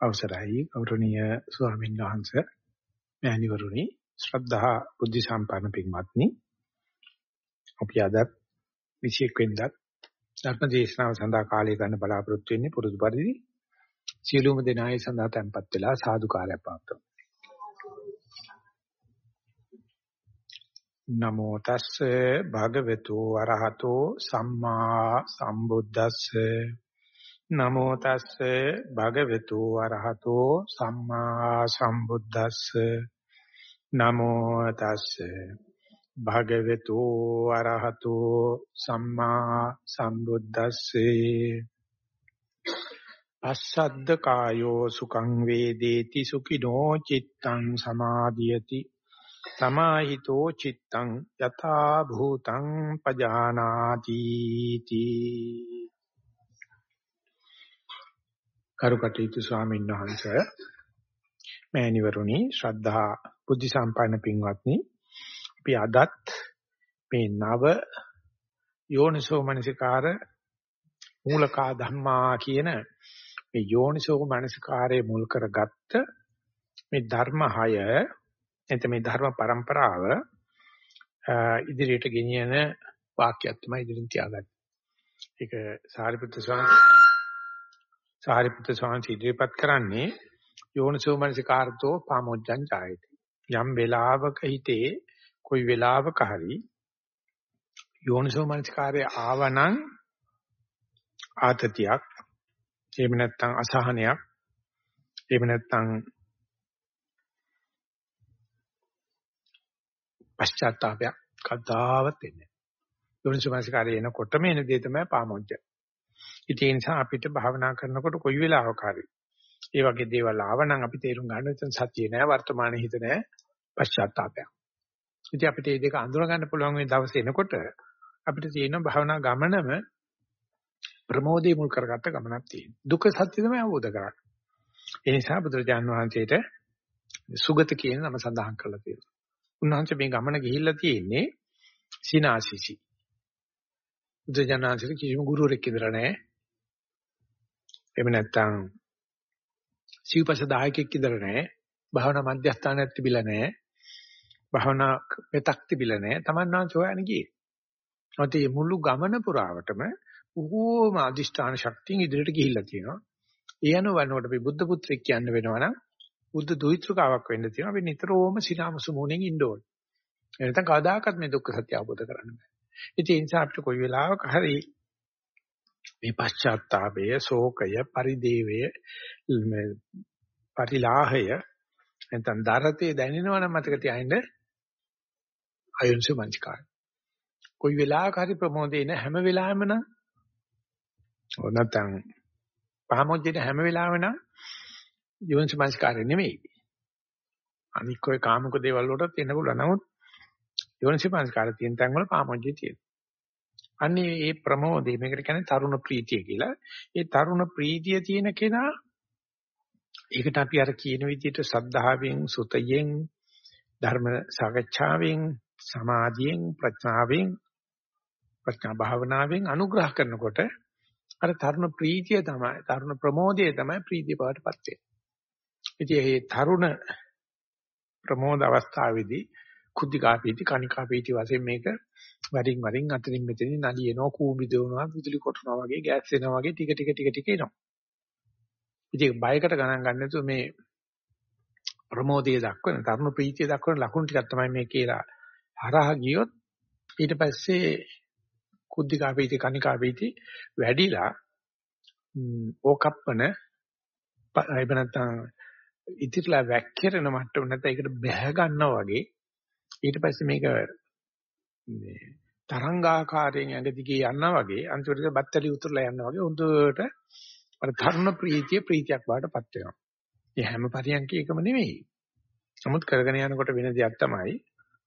අවසරයි. ගෞරවනීය ස්වාමීන් වහන්සේ මෑණිවරුනි ශ්‍රද්ධා බුද්ධ සම්පන්න පින්වත්නි. අපි අද 21 වෙනිදා ධර්ම දේශනාව සඳහා කාලය ගන්න බලාපොරොත්තු වෙන්නේ පුරුදු පරිදි සියලුම දෙනායි සඳහා tempත් වෙලා සාදුකාරය පාත්තුමු නමෝ තස්සේ භගවතු වරහතෝ සම්මා සම්බුද්දස්සේ. නමෝ තස්සේ භගවතු වරහතෝ සම්මා සම්බුද්දස්සේ. නමෝ තස්සේ භගවතු වරහතෝ සම්මා සම්බුද්දස්සේ. අස්සද්ද කායෝ සුඛං වේදේති සුඛිනෝ චිත්තං සමාධියති සමාහිතෝ චිත්තං යථා භූතං පජානාති තී කරුකටීතු ස්වාමීන් වහන්සේ මෑණිවරුනි ශ්‍රද්ධා බුද්ධ සම්පන්න පින්වත්නි අපි අදත් මේ නව යෝනිසෝ මනසිකාර මූලකා ධම්මා කියන මේ යෝනිසෝ මනසිකාරයේ මුල් කරගත්ත මේ ධර්ම 6 එතන මේ ධර්ම પરම්පරාව ඉදිරියට ගෙනියන වාක්‍යයක් තමයි ඉදිරින් තියාගන්නේ. ඒක සාරිපුත්‍ර ස්වාමීන් සාරිපුත්‍ර ස්වාමීන් ඉදිරිපත් කරන්නේ යෝනිසෝ මනසිකාර්තෝ පාමොච්ඡං ඡායති. යම් වෙලාවක හිතේ කොයි වෙලාවක හරි යෝනිසෝ මනසිකාරය ආවනම් ආතතියක් එහෙම නැත්නම් අසහනයක් එහෙම නැත්නම් පශ්චාත්තාවයක් කද්දාවත් එන්නේ. යෝනිසෝ මනසිකාරය එනකොටම එන දේ තමයි පාමොච්ඡ. ඉතින් ඒ නිසා අපිට භාවනා කරනකොට කොයි වෙලාවක හරි ඒ වගේ දේවල් ආවනම් අපි තේරුම් ගන්න එතන සතිය නෑ වර්තමානයේ හිත නෑ පශ්චාත්තාපයක්. ඉතින් අපිට මේ දෙක අඳුර ගන්න පුළුවන් මේ දවසේ එනකොට අපිට තියෙන භාවනා ගමනම ප්‍රමෝදේ මුල් කරගත්ත ගමනක් තියෙනවා. දුක සත්‍ය තමයි අවබෝධ කරගන්න. ඒ නිසා බුදුරජාන් වහන්සේට සුගත කියන නම සඳහන් කරලා තියෙනවා. උන්වහන්සේ මේ ගමන ගිහිල්ලා තියෙන්නේ සිනාසිසි. බුදුජානනාංශෙ කිසිම ගුරුවරෙක් ඉඳලා නැහැ. එහෙම නැත්නම් සිව්පස දායකෙක් ඉඳලා නැහැ. භාවනා මධ්‍යස්ථානයක් තිබිලා නැහැ. භාවනා පෙතක් තිබිලා නැහැ. Tamannan සොයන ගියේ. නැත්නම් මේ මුළු ගමන පුරාවටම බොහෝම අදිෂ්ඨාන ශක්තියෙන් ඉදිරියට ගිහිල්ලා තියෙනවා. ඒ අනුවනකොට අපි බුද්ධ පුත්‍රයෙක් කියන්න වෙනවනම් බුද්ධ දුහිතෘකාවක් වෙන්න තියෙනවා. අපි නිතරම සිනාමසු මොණෙන් ඉන්න ඕනේ. එනතන කවදාකවත් මේ දුක්ඛ සත්‍ය අවබෝධ කරගන්න බෑ. ඉතින් ඒ නිසා අපිට කොයි වෙලාවක හරි මේ පශ්චාත්තාපය, ශෝකය, පරිදේවය, පරිලාහය නැත්නම් දරතේ දැනෙනවනම් මතක තියාගන්න අයොන්සු මංස්කාර. කොයි වෙලාවක හරි ප්‍රමෝදේ නැ හැම වෙලාවෙම නම් ඕ නැත්නම් පහමොජ්ජේට හැම වෙලාවෙම නම් යොන්සු මංස්කාරය නෙමෙයි. අනික් ඔය කාමක දේවල් වලට එන්න පුළුවන්. නමුත් යෝනිසපංස්කාර තියෙන තැන් වල පාමොජ්ජේ තියෙනවා. අන්නේ මේ ප්‍රමෝදේ මේකට කියන්නේ තරුණ ප්‍රීතිය කියලා. ඒ තරුණ ප්‍රීතිය තියෙන කෙනා ඒකට අපි අර කියන විදිහට සද්ධාවෙන්, සුතයෙන්, ධර්ම සාකච්ඡාවෙන්, සමාධියෙන්, ප්‍රඥාවෙන්, ප්‍රඥා භාවනාවෙන් අනුග්‍රහ කරනකොට අර තරුණ ප්‍රීතිය තමයි, තරුණ ප්‍රමෝදය තමයි ප්‍රීතිය බවටපත් වෙන්නේ. ඉතින් මේ තරුණ ප්‍රමෝද අවස්ථාවේදී කුද්ධිකා පීති කණිකා පීති වශයෙන් මේක වරින් වරින් අතරින් මෙතනින් නලියනවා කූඹි දවනවා විදුලි කොටනවා වගේ ගෑස් වෙනවා වගේ ටික ටික ටික ටික එනවා. ඉතින් බයකට ගණන් ගන්න නැතුව මේ ප්‍රමෝදයේ දක්වන තරුණ ප්‍රීතිය දක්වන ලකුණු ටිකක් තමයි මේ කියලා හරහා ගියොත් ඊට පස්සේ කුද්ධිකා පීති කණිකා පීති වැඩිලා ඕකප්පන එහෙම නැත්නම් ඉතිරිලා වැක්කිරෙන මට්ටම නැත්නම් ඒකට බැහැ ගන්නවා වගේ ඊට පස්සේ මේක මේ තරංගාකාරයෙන් ඇඟ දිගේ යනවා වගේ අන්තිමට බත්තලි උතුරලා යනවා වගේ හොඳට අර ධර්ම ප්‍රීතිය ප්‍රීතියක් වාටපත් වෙනවා. ඒ හැම පරියන්කේකම නෙමෙයි. නමුත් කරගෙන යනකොට වෙන දෙයක් තමයි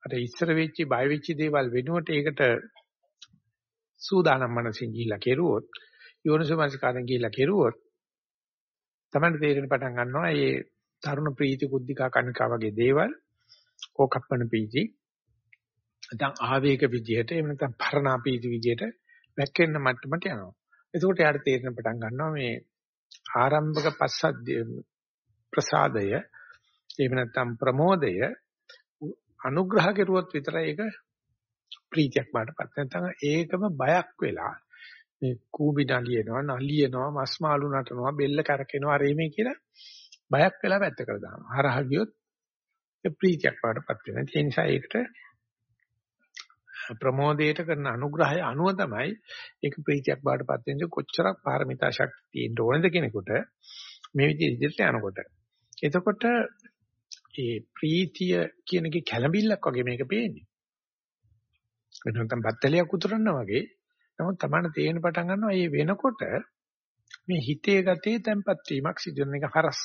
අර ඉස්සර වෙච්චි බය වෙච්ච දේවල් වෙනුවට ඒකට සූදානම් මනසින් ගිහිල්ලා කෙරුවොත් යෝනිසෝමනසිකාරෙන් ගිහිල්ලා කෙරුවොත් තමයි තේරෙන පටන් ගන්නවා මේ තරුණ ප්‍රීති කුද්ධිකා කණිකා වගේ දේවල් කෝකප්පන පීති නැත්නම් ආවේග විදියට එහෙම නැත්නම් පරණා පීති විදියට වැක්කෙන්න මට්ටමට යනවා. එතකොට යාට තේරෙන පටන් ගන්නවා මේ ආරම්භක පස්සද්ධිය ප්‍රසාදය එහෙම නැත්නම් ප්‍රමෝදය අනුග්‍රහ කෙරුවොත් විතරයි ඒක ප්‍රීතියක් බාටපත් නැත්නම් ඒකම බයක් වෙලා මේ කූඹි නලියනවා නලියනවා මස් මාළු නටනවා බෙල්ල කරකිනවා අර එමේ කියලා බයක් වෙලා පැත්තකට දානවා. හරහා ගියොත් ඒ ප්‍රීතියක් බාටපත් වෙනවා. ඒ නිසා ඒකට ප්‍රමෝදයට කරන අනුග්‍රහය අනුව තමයි ඒක ප්‍රීතියක් බාටපත් වෙන්නේ කොච්චරක් පාරමිතා ශක්තිය තියෙන්න ඕනද කෙනෙකුට මේ විදිහට ඉදිරියට යනකොට එතකොට ඒ ප්‍රීතිය කියන එකේ කැළඹිල්ලක් වගේ මේක පේන්නේ. වෙන නැත්නම් බත්තලියක් උතුරනවා වගේ. නමුත් තමයි තේරෙන පටන් ගන්නවා මේ වෙනකොට මේ හිතේ ගතේ තැම්පත් වීමක් සිදු වෙන එක හරස්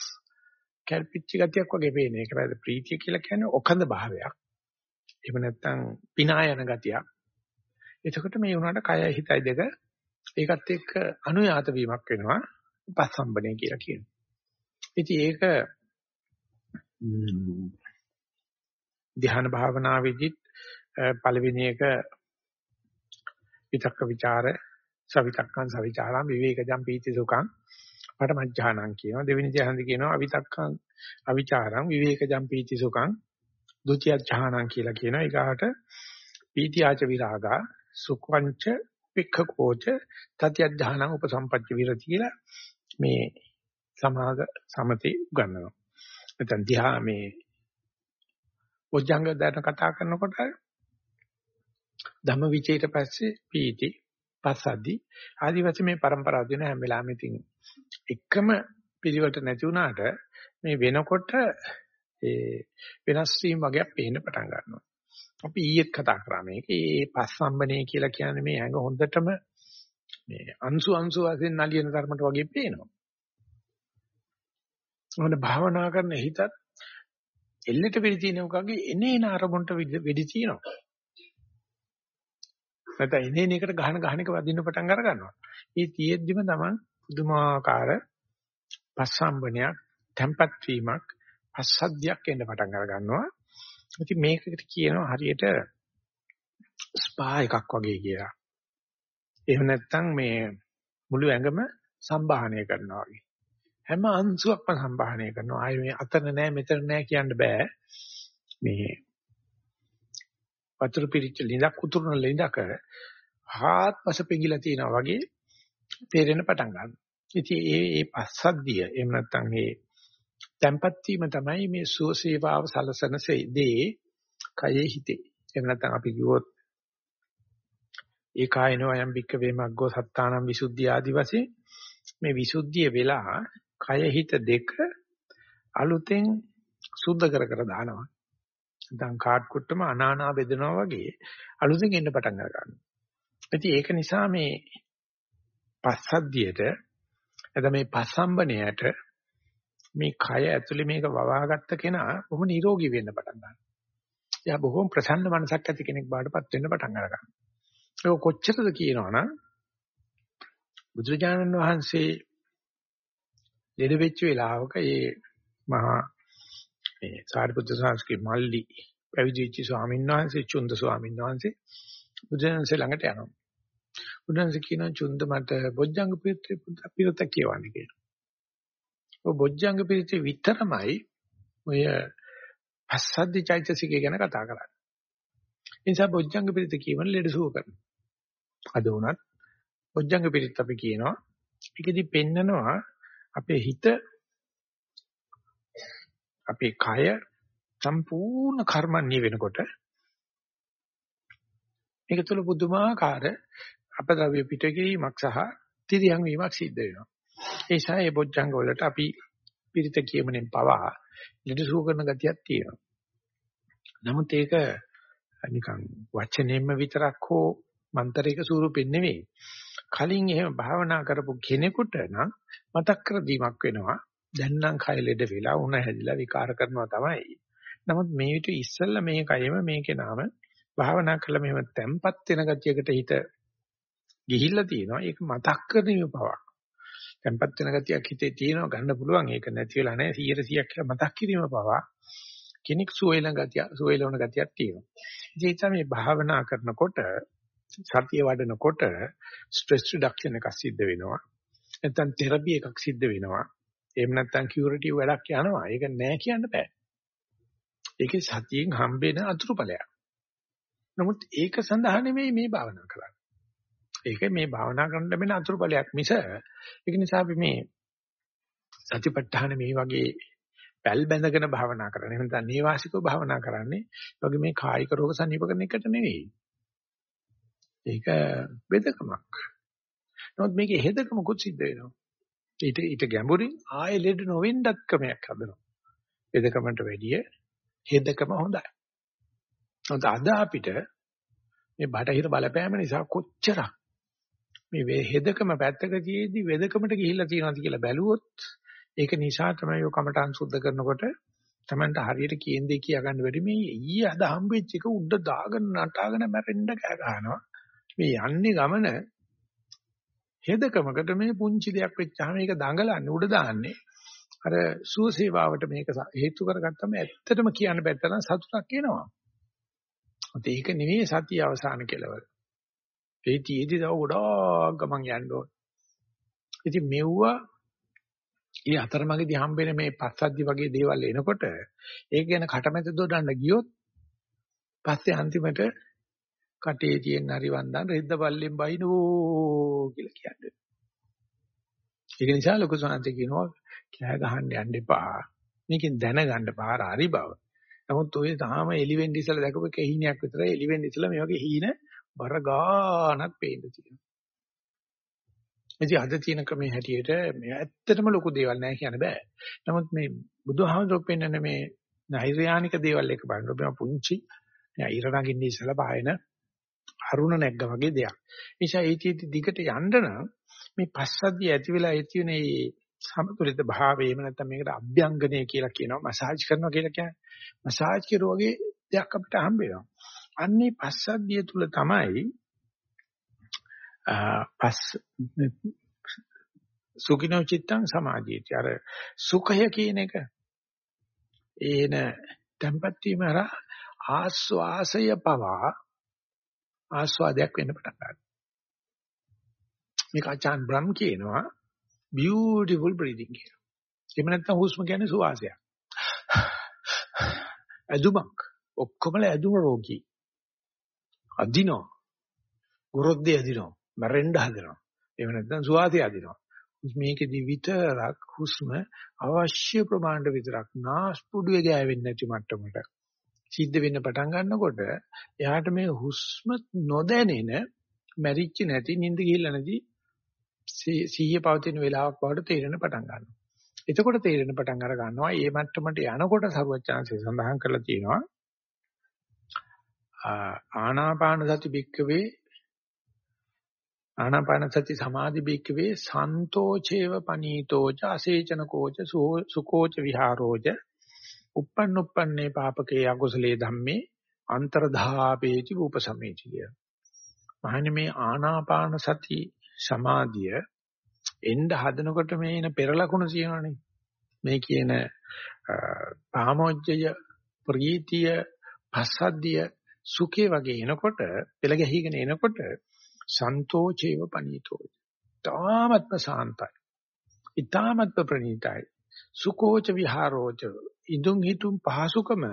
කැල්පිච්ච ගතියක් වගේ පේන්නේ. ඒක වැද ප්‍රීතිය කියලා කියන්නේ ඔකඳ භාවයක්. එහෙම නැත්නම් පිනායන ගතියක්. එතකොට මේ වුණාට කය හිතයි දෙක ඒකත් එක්ක අනුයාත වීමක් වෙනවා. පස්සම්බණය කියලා කියනවා. ඉතින් ඒක ධ්‍යාන භාවනාවේදීත් පළවෙනි එක විතක්ක ਵਿਚාර සවිතක්කං සවිචාරං විවේකජම් පීති සුඛං පඨමඥානං කියනවා දෙවෙනි ධ්‍යානෙදි කියනවා අවිතක්කං අවිචාරං විවේකජම් පීති සුඛං ဒုတိယ ඥානං කියලා කියන එකට පීතිආච විරාගා සුඛංච පික්ඛකෝච තතිය ඥානං උපසම්පච්ච විරති කියලා මේ සමාග සමතේ උගන්වනවා. නැත්නම් ධ්‍යා මේ ඔජ්ජංග දැන කතා කරනකොට ධම්මවිචේට පස්සේ පීති පස්සද්දි ආදි වශයෙන් මේ પરම්පරාව දින හැම වෙලාවෙම ඉතින් එකම පිළිවෙලට නැති වුණාට මේ වෙනකොට ඒ වෙනස් වීම වගේක් පේන්න පටන් ගන්නවා. අපි ඊයේත් කතා කරා මේක. ඒ පස්සම්බනේ කියලා කියන්නේ මේ ඇඟ හොඳටම මේ අංශු අංශු වශයෙන් නලියන ධර්මයට වගේ පේනවා. මොන භාවනා කරන හිතත් එල්ලෙට වෙඩි තියෙනවකගේ එනේන අරමුණට වෙඩි තියෙනවා. නැත්නම් එනේන එකට ගහන ගහන එක වදින්න පටන් අර ගන්නවා. මේ තියෙද්දිම තමන් පුදුමාකාර පස්සම්බනයක්, tempat වීමක්, පස්සද්ධියක් එන්න පටන් අර ගන්නවා. ඉතින් මේකට කියනවා හරියට ස්පා එකක් වගේ කියලා. එහෙම නැත්නම් මේ මුළු ඇඟම සම්බාහනය කරනවා වගේ. හැම අංශුවක්ම සම්බාහනය කරනවා. ආයේ මේ අතන නෑ මෙතන නෑ කියන්න බෑ. මේ වතුර පිරිච්ච ලිඳක් උතුරන ලිඳක හාත්පස පිඟිලා තියෙනවා වගේ තේරෙන පටන් ගන්නවා. ඉතින් ඒ ඒ පස්සද්ධිය එහෙම නැත්නම් මේ tempat වීම තමයි මේ සුවසේවාව සලසන දේ කයේ හිතේ. එහෙම නැත්නම් අපි කිව්වොත් ඒ කායනෝ යම් බික්ක වේමග්ගෝ සත්තානම් විසුද්ධිය ආදි වශයෙන් මේ විසුද්ධිය වෙලා කය හිත දෙක අලුතෙන් සුද්ධ කර කර දානවා. දැන් කාඩ් කුට්ටම අනානා බෙදනවා වගේ අලුතෙන් එන්න පටන් ගන්නවා. ඉතින් ඒක නිසා මේ පස්සද්ධියට එද මේ පස්සම්බණයට මේ කය ඇතුලේ මේක වවාගත්ත කෙනා බොහොම නිරෝගී වෙන්න පටන් ගන්නවා. එයා බොහොම ප්‍රසන්න මනසක් ඇති කෙනෙක් බාටපත් වෙන්න පටන් ගන්නවා. ඒක කොච්චරද කියනවනම් බුදුරජාණන් වහන්සේ ලෙඩ වෙච්ච වෙලාවක ඒ මහා මේ සාරිපුත්‍ර සාංශකේ මල්ලි පැවිදි වෙච්ච ස්වාමීන් වහන්සේ චුන්ද ස්වාමීන් වහන්සේ බුදුන්සේ ළඟට යනවා. බුදුන්සේ කියනවා චුන්ද මට බොජ්ජංග පිරිත කියවන්න කියලා. ඔය බොජ්ජංග පිරිත විතරමයි ඔය පස්සද්ධි චෛතසිකය ගැන කතා කරන්නේ. ඒ නිසා බොජ්ජංග පිරිත කියවන ලෙඩ සුව කරනවා. අද වුණත් බොජ්ජංග පිරිත අපි කියනවා. ඒකෙදි පෙන්නනවා අපේ හිත අපේ කය සම්පූර්ණ කර්මන්නේ වෙනකොට මේක තුළ පුදුමාකාර අපද්‍රව්‍ය පිටකීමක් සහ තිරියන් වීමක් සිද්ධ වෙනවා. ඒ නිසා මේ බොජ්ජංග වලට අපි පිරිත කියමනෙන් පවා ලිඩසු කරන ගතියක් තියෙනවා. නමුත් ඒක නිකන් වචනෙන්ම විතරක් හෝ මන්තරයක ස්වරූපෙන් නෙවෙයි. කලින් එහෙම භාවනා කරපු කෙනෙකුට නම් මතක් කර දීමක් වෙනවා. දැන් නම් කය ලෙඩ වෙලා උණ හැදිලා විකාර කරනවා තමයි. නමුත් මේ විට ඉස්සෙල්ලා මේ කයෙම මේකේ නාම භාවනා කළා මෙහෙම තැම්පත් වෙන ගතියකට හිත ගිහිල්ලා තියෙනවා. ඒක මතක් කරගන්න පවක්. තැම්පත් වෙන ගතියක් හිතේ තියෙනවා ගන්න පුළුවන්. ඒක නැති වෙලා නැහැ 100 කියලා මතක් කිරීම පවා කෙනෙක් සුවේලන ගතිය සුවේලන ගතියක් තියෙනවා. ඉතින් මේ භාවනා කරනකොට සතිය වඩනකොට ස්ට්‍රෙස් රිඩක්ෂන් එකක් සිද්ධ වෙනවා. නැත්නම් තෙරපි එකක් සිද්ධ වෙනවා. එහෙම නැත්නම් කියුරටිව් වැඩක් යනවා. ඒක නෑ කියන්න බෑ. ඒකේ සතියෙන් හම්බෙන අතුරුඵලයක්. නමුත් ඒක සඳහා නෙමෙයි මේ භාවනා කරන්නේ. ඒක මේ භාවනා කරන්න ලැබෙන අතුරුඵලයක් මිස ඒක නිසා අපි මේ සතිපට්ඨාන මේ වගේ පැල් බැඳගෙන භාවනා කරන්නේ. එහෙම නැත්නම් නේවාසිකව භාවනා කරන්නේ. ඒ වගේ මේ කායික රෝග සනීප කරන එකට නෙවෙයි. ඒක වෙදකමක්. නමුත් මේකේ හෙදකමකුත් සිද්ධ වෙනවා. ඊට ඊට ගැඹුරින් ආයෙ ලෙඩ නොවෙන්නත් ක්‍රමයක් හදනවා. වෙදකමට වැඩිය හෙදකම හොඳයි. නමුත් අද අපිට මේ බටහිර බලපෑම නිසා කොච්චරක් මේ හෙදකම පැත්තක තියේදී වෙදකමට ගිහිල්ලා තියෙනවද කියලා බැලුවොත් ඒක නිසා තමයි ඔය කමටහන් සුද්ධ කරනකොට Tamanට හරියට කියන දේ කියා ගන්න බැරි මේ ඊයේ අද හම්බෙච්ච එක උඩ දාගෙන නටාගෙන මැරෙන්න කෑ ගහනවා මේ යන්නේ ගමන හෙදකමකට මේ පුංචි දෙයක් වෙච්චාම ඒක දඟලන්නේ උඩ දාන්නේ අර සුවසේවාවට මේක හේතු කරගත්තම ඇත්තටම කියන්න බැත්තනම් සතුටක් එනවා. ඒක නෙවෙයි සතිය අවසාන කෙලවර. ඒ තියේදී තව ගොඩාක් ගමන් යන්න ඕන. ඉතින් මෙව්වා ඒ අතරමඟදී හම්බෙන මේ පස්සද්ධි වගේ දේවල් එනකොට ඒක ගැන කටමැද දොඩන්න ගියොත් පස්සේ අන්තිමට කටේ තියෙන හරි වන්දන රෙද්ද පල්ලෙන් බයිනෝ කියලා කියන්නේ. ඒක නිසා ලොකු සනන්ත කියනවා කෑ ගහන්න යන්න එපා. මේකෙන් දැනගන්න පාර හරි බව. නමුත් ඔය තාම එලිවෙන්ඩ් ඉස්සලා දැකපු කහිනියක් විතරයි එලිවෙන්ඩ් ඉස්සලා මේ වගේ හීන බර ගානක් පේන්න තියෙනවා. ඉතින් අද තියෙන ක්‍රමයේ හැටියට මේ ඇත්තටම ලොකු දේවල් නැහැ කියන්න බෑ. නමුත් මේ බුදුහාමුදුරුවෝ පෙන්නන මේ නෛර්යානික දේවල් එක බලනකොට මේ පුංචි ඉර නගින්න ඉස්සලා පායන අරුණ නැග්ග වගේ දෙයක්. නිසා ඒකෙදි දිගට යන්න නම් මේ පස්සද්ධිය ඇති වෙලා ඇති වෙන මේ සමතුලිත භාවය එහෙම නැත්නම් මේකට අභ්‍යංගනය කියලා කියනවා මසාජ් කරනවා කියලා කියන්නේ. මසාජ් කරුවා වගේ දෙයක් අපිට හම්බ වෙනවා. අන්නේ පස්සද්ධිය තුල තමයි පස් සුඛිනෝ චිත්තං සමාධියති අර සුඛය කියන එක ඒන tempat වීම අර ආස්වාසය පවා ආස්වාදයක් වෙන්න පටන් ගන්නවා. මේක අචාන් බ්‍රම් කියනවා beautiful breathing කියලා. එහෙම නැත්නම් හුස්ම කියන්නේ සුවාසයක්. ඇදුමක් ඔක්කොම ඇදුම රෝගී. අදිනෝ ගොරොද්දේ අදිනෝ මැරෙන්න හදනවා. එහෙම නැත්නම් සුවාසය අදිනවා. මේකෙදි විතරක් හුස්ම අවශ්‍ය ප්‍රමාණයට විතරක් නාස්පුඩුවේ ගෑවෙන්නේ නැති මට්ටමට. සිද්ධ වෙන්න පටන් ගන්නකොට එයාට මේ හුස්ම නොදැනෙන මැරිච්ච නැති නිින්ද ගිහිල්ලා නැති සීය පවතින වෙලාවක් බවට තේරෙන පටන් ගන්නවා. එතකොට තේරෙන පටන් අර ගන්නවා මේ මට්ටමට යනකොට සරුවචාන්සේ සඳහන් කරලා තියෙනවා ආනාපාන සති බික්කවේ ආනාපාන සති සමාධි බික්කවේ සන්තෝචේව පනීතෝච අසේචනකෝච සුකෝච විහාරෝච uppන්න uppන්නේ පාපකේ අකුසලේ ධම්මේ අන්තරධාපේති උපසමේති කිය. මහන්නේ මේ ආනාපාන සති සමාධිය එන්න හදනකොට මේ එන පෙර ලකුණු තියෙනවනේ. මේ කියන පාමොජ්ජය ප්‍රීතිය පස්සද්ධිය සුඛේ වගේ එනකොට පෙළ ගැහිගෙන එනකොට සන්තෝෂේව පනීතෝ. තාමත්ම සාන්තයි. ඊ타මත්ම ප්‍රණීතයි. සුකෝච විහාරෝච ඉදුම් හිතුම් පහසුකම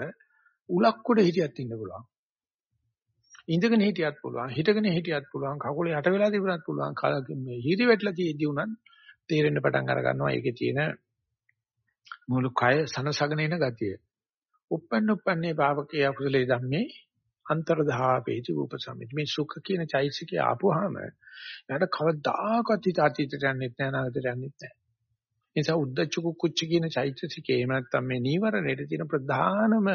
උලක්කොඩ හිටියත් ඉන්න පුළුවන්. ඉඳගෙන හිටියත් පුළුවන්, හිටගෙන හිටියත් පුළුවන්, කකුල යට වෙලා තිබුණත් පුළුවන්, මේ හිරි වැටලා තියෙද්දි උනත් තේරෙන්න පටන් අර ගන්නවා ඒකේ තියෙන මුළු කය සනසගෙන එන ගතිය. උප්පන්න උප්පන්නේ පාවකේ අකුසලේ ධම්මේ අන්තර්ධාපේති උපසමිත මේ සුඛ කියන චෛසිකය ආපුවාම එයාට කවදාකවත් හිත අතීතයට යන්නෙත් නැහැ අනාගතයට යන්නෙත් නැහැ. ඒ නිසා උද්දච්ච කුච්ච කියන චෛතසිකේ එහෙම නැත්නම් මේ නීවරණයට තියෙන ප්‍රධානම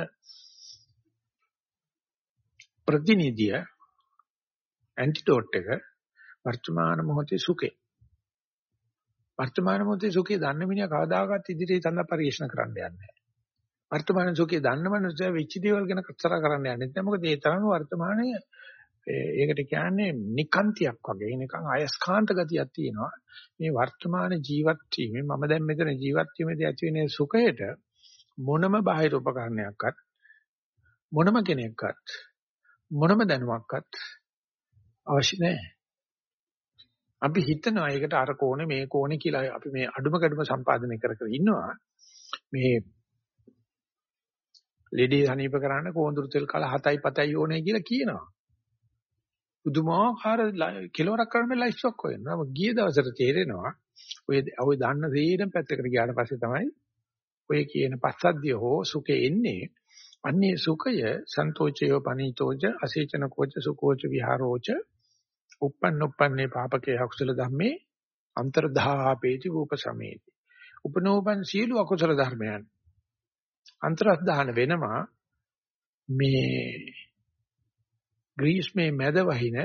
ප්‍රතිනිධිය ඇන්ටිඩෝට් එක වර්තමාන මොහොතේ සුඛේ. වර්තමාන මොහොතේ සුඛේ දන්න මිනිහා කවදාකවත් ඉදිරියේ තඳ පරිශන කරන්න යන්නේ නැහැ. වර්තමාන සුඛේ දන්න මනුස්සයා වෙච්ච දේවල් ගැන කතා කරන්න යන්නේ නැහැ. මොකද ඒ තරම වර්තමානයේ ඒකට කියන්නේ නිකාන්තියක් වගේ නිකන් අයස්කාන්ත ගතියක් තියෙනවා. මේ වර්තමාන ජීවත් වීමේ මම දැන් මෙතන ජීවත් වීමේදී ඇති වෙන සුඛයට මොනම බාහිර උපකරණයක්වත් මොනම කෙනෙක්වත් මොනම දැනුමක්වත් අවශ්‍ය නැහැ. අපි හිතනවා ඒකට අර කෝණේ මේ කෝණේ කියලා අපි මේ අඩුම කඩුම සම්පාදනය කර කර ඉන්නවා. මේ ලෙඩේ හනීප කරන්න කෝඳුරු තෙල් කල 7යි 7යි ඕනේ කියලා කියනවා. පුදුමාකාර කෙලවරක් කරන්න ලයිෆ් ෂොක් වෙනවා. ගිය දවසට තේරෙනවා ඔය ඔය දන්න සේරම පැත්තකට ගියාට පස්සේ තමයි ඔය කියන පස්සද්ධිය හෝ සුඛේ එන්නේ. අන්නේ සුඛය සන්තෝෂයෝ පනීතෝජ අසේචන කෝච සුකෝච විහාරෝච uppන්න uppන්නේ පාපකේ අකුසල ධම්මේ අන්තර්ධාපේති රූපසමේති. උපනෝපන් සීල අකුසල ධර්මයන් අන්තරස්දාන වෙනවා මේ ග්‍රීස්මේ මැද වහින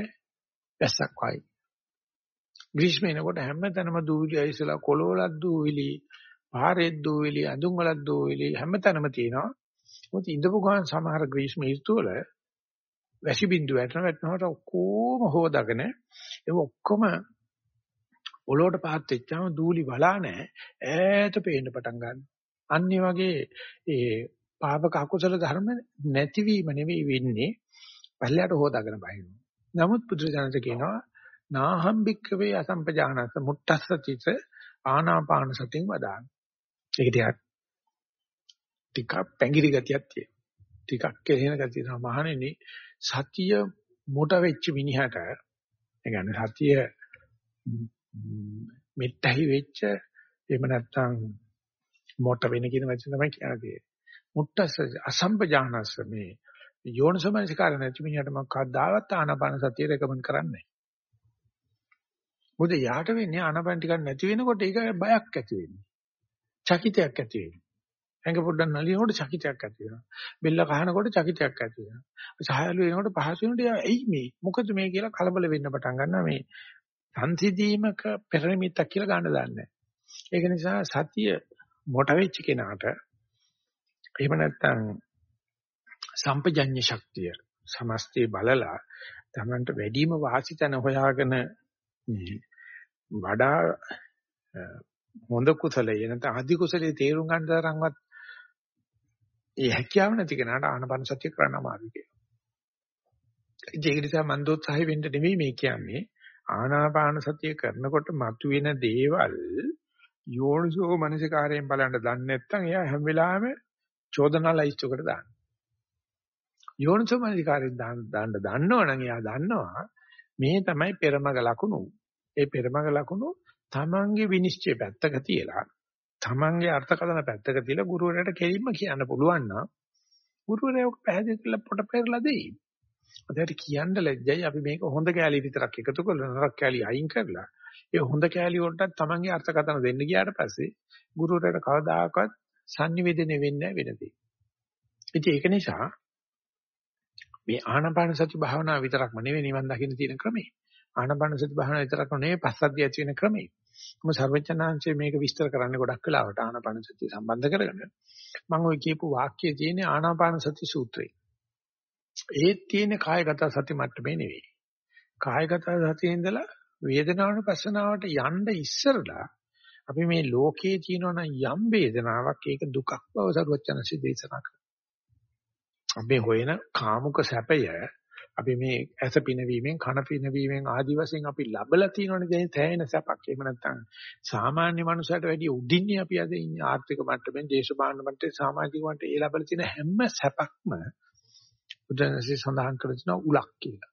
වැස්සක් වයි. ග්‍රීස්මේ එනකොට හැමතැනම දූවිලි ඇවිසලා කොළවලක් දූවිලි, පාරෙත් දූවිලි, අඳුන් වලක් දූවිලි හැමතැනම තියෙනවා. මොකද ඉඳපු ගමන් සමහර ග්‍රීස්මේ ඍතු වල වැසි බින්දු වැටෙන වැටෙනකොට ඔක්කොම හොදාගෙන ඒ ඔක්කොම ඔලෝට පහත් වෙච්චාම දූලි වලා නැහැ ඈත පේන්න පටන් ගන්නවා. අන්න වගේ ඒ පාපක අකුසල ධර්ම නැතිවීම නෙවෙයි වෙන්නේ පල්ලයට හොදාගෙන බහිනවා. නමුත් පුදුරජනක කියනවා නාහම් භික්කවේ අසම්පජානස මුට්ටස්සතිත ආනාපාන සතියෙන් වදාන. ඒක ටිකක් ටිකක් පැංගිරි ගතියක් තියෙනවා. ටිකක් කෙලෙන ගතිය තියෙනවා. මහණෙනි සතිය මොට වෙච්ච මිනිහට ඒ කියන්නේ සතිය මෙත්තහි වෙච්ච එහෙම නැත්නම් මොට වෙන කියන වචන තමයි කියන්නේ. මුට්ටස අසම්පජානස මේ යෝනිසමනසිකාර නැති මිනිහට මම කවදාවත් ආනාපාන සතිය රෙකමන්ඩ් කරන්නේ නැහැ. මොකද යාට වෙන්නේ ආනාපාන ටිකක් නැති වෙනකොට ඒක බයක් ඇති වෙන්නේ. චකිතයක් ඇති වෙන්නේ. ඇඟ පොඩ්ඩක් නලියනකොට චකිතයක් ඇති වෙනවා. බෙල්ල කහනකොට චකිතයක් ඇති වෙනවා. සහයලු වෙනකොට පහසු වෙනකොට ඇයි මේ? මොකද මේ කියලා කලබල වෙන්න පටන් ගන්නවා මේ සංසිධීමක පෙරමිත්තක් කියලා ගන්න දන්නේ. ඒක නිසා සතිය මොට වෙච්ච කෙනාට එහෙම නැත්නම් සම්පජඤ්ඤ ශක්තිය සමස්තේ බලලා තමන්ට වැඩිම වාසිතන හොයාගෙන වඩා හොඳ කුසලයේ නැත්නම් අධි කුසලයේ තේරුම් ගන්න තරම්වත් ඒ හැකියාව නැති කෙනාට ආනපන සතිය කරන්න අමාරුයි කියනවා. ඒක නිසා මන් දෝත්සහය වෙන්න නෙමෙයි මේ කියන්නේ. ආනාපාන සතිය කරනකොට මතුවෙන දේවල් යෝනිසෝ මනසිකාරයෙන් බලන්න දන්නේ නැත්නම් එයා හැම වෙලාවෙම චෝදනා ලයිස්ට් එකට දානවා. යෝනිසෝ මනසිකාරයෙන් දාන්න දන්නවනම් එයා දන්නවා මේ තමයි පෙරමග ලකුණු. ඒ පෙරමග ලකුණු තමන්ගේ විනිශ්චය පැත්තක තියලා තමන්ගේ අර්ථකථන පැත්තක තියලා ගුරුවරයාට කෙලින්ම කියන්න පුළුවන් නම් ගුරුවරයා ඔක පැහැදිලි කරලා පොට පෙරලා දෙයි. අදට කියන්න ලැජ්ජයි අපි මේක හොඳ කෑලි විතරක් එකතු කරලා නරක කෑලි අයින් කරලා ඒ හොඳ කෑලි වලට තමන්ගේ අර්ථකථන දෙන්න ගියාට පස්සේ ගුරුවරයාට කවදාකවත් sannivedana වෙන්නේ නැහැ වෙනදී. ඉතින් ඒක නිසා මේ ආනාපාන සති භාවනාව විතරක්ම නෙවෙයි නිවන් දකින්න තියෙන ක්‍රමේ. ආනාපාන සති භාවනාව විතරක්ම නෙවෙයි පස්සද්ධිය ඇති වෙන ක්‍රමේ. මොකද සර්වඥාන්සේ මේක විස්තර කරන්නේ ගොඩක් වෙලාවට ආනාපාන සතිය සම්බන්ධ කරගෙන. මම ওই කියපු වාක්‍යයේ තියෙන ආනාපාන සති සූත්‍රේ. ඒත් තියෙන කායගත සති මට්ටමේ නෙවෙයි. කායගත සතියේ ඉඳලා වේදනාවන පස්සනාවට යන්න ඉස්සරලා අපි මේ ලෝකයේ තියෙනවා යම් වේදනාවක් ඒක දුකක් බව සරුවචනසි දේශනා කරනවා. අපි හොයන කාමුක සැපය අපි මේ ඇස පිනවීමෙන් කන පිනවීමෙන් ආදි වශයෙන් අපි ලබලා තියෙනවනේ දැන් තැයෙන සැපක්. එහෙම නැත්නම් සාමාන්‍ය මනුස්සයට වැඩිය උඩින්නේ අපි අද ඉන්නේ ආර්ථික මට්ටමින් දේශපාලන මට්ටමේ සමාජික මට්ටමේ ඒ ලබලා තියෙන හැම සැපක්ම බුදුන්සේ සඳහන් කර තියෙනවා උලක් කියලා.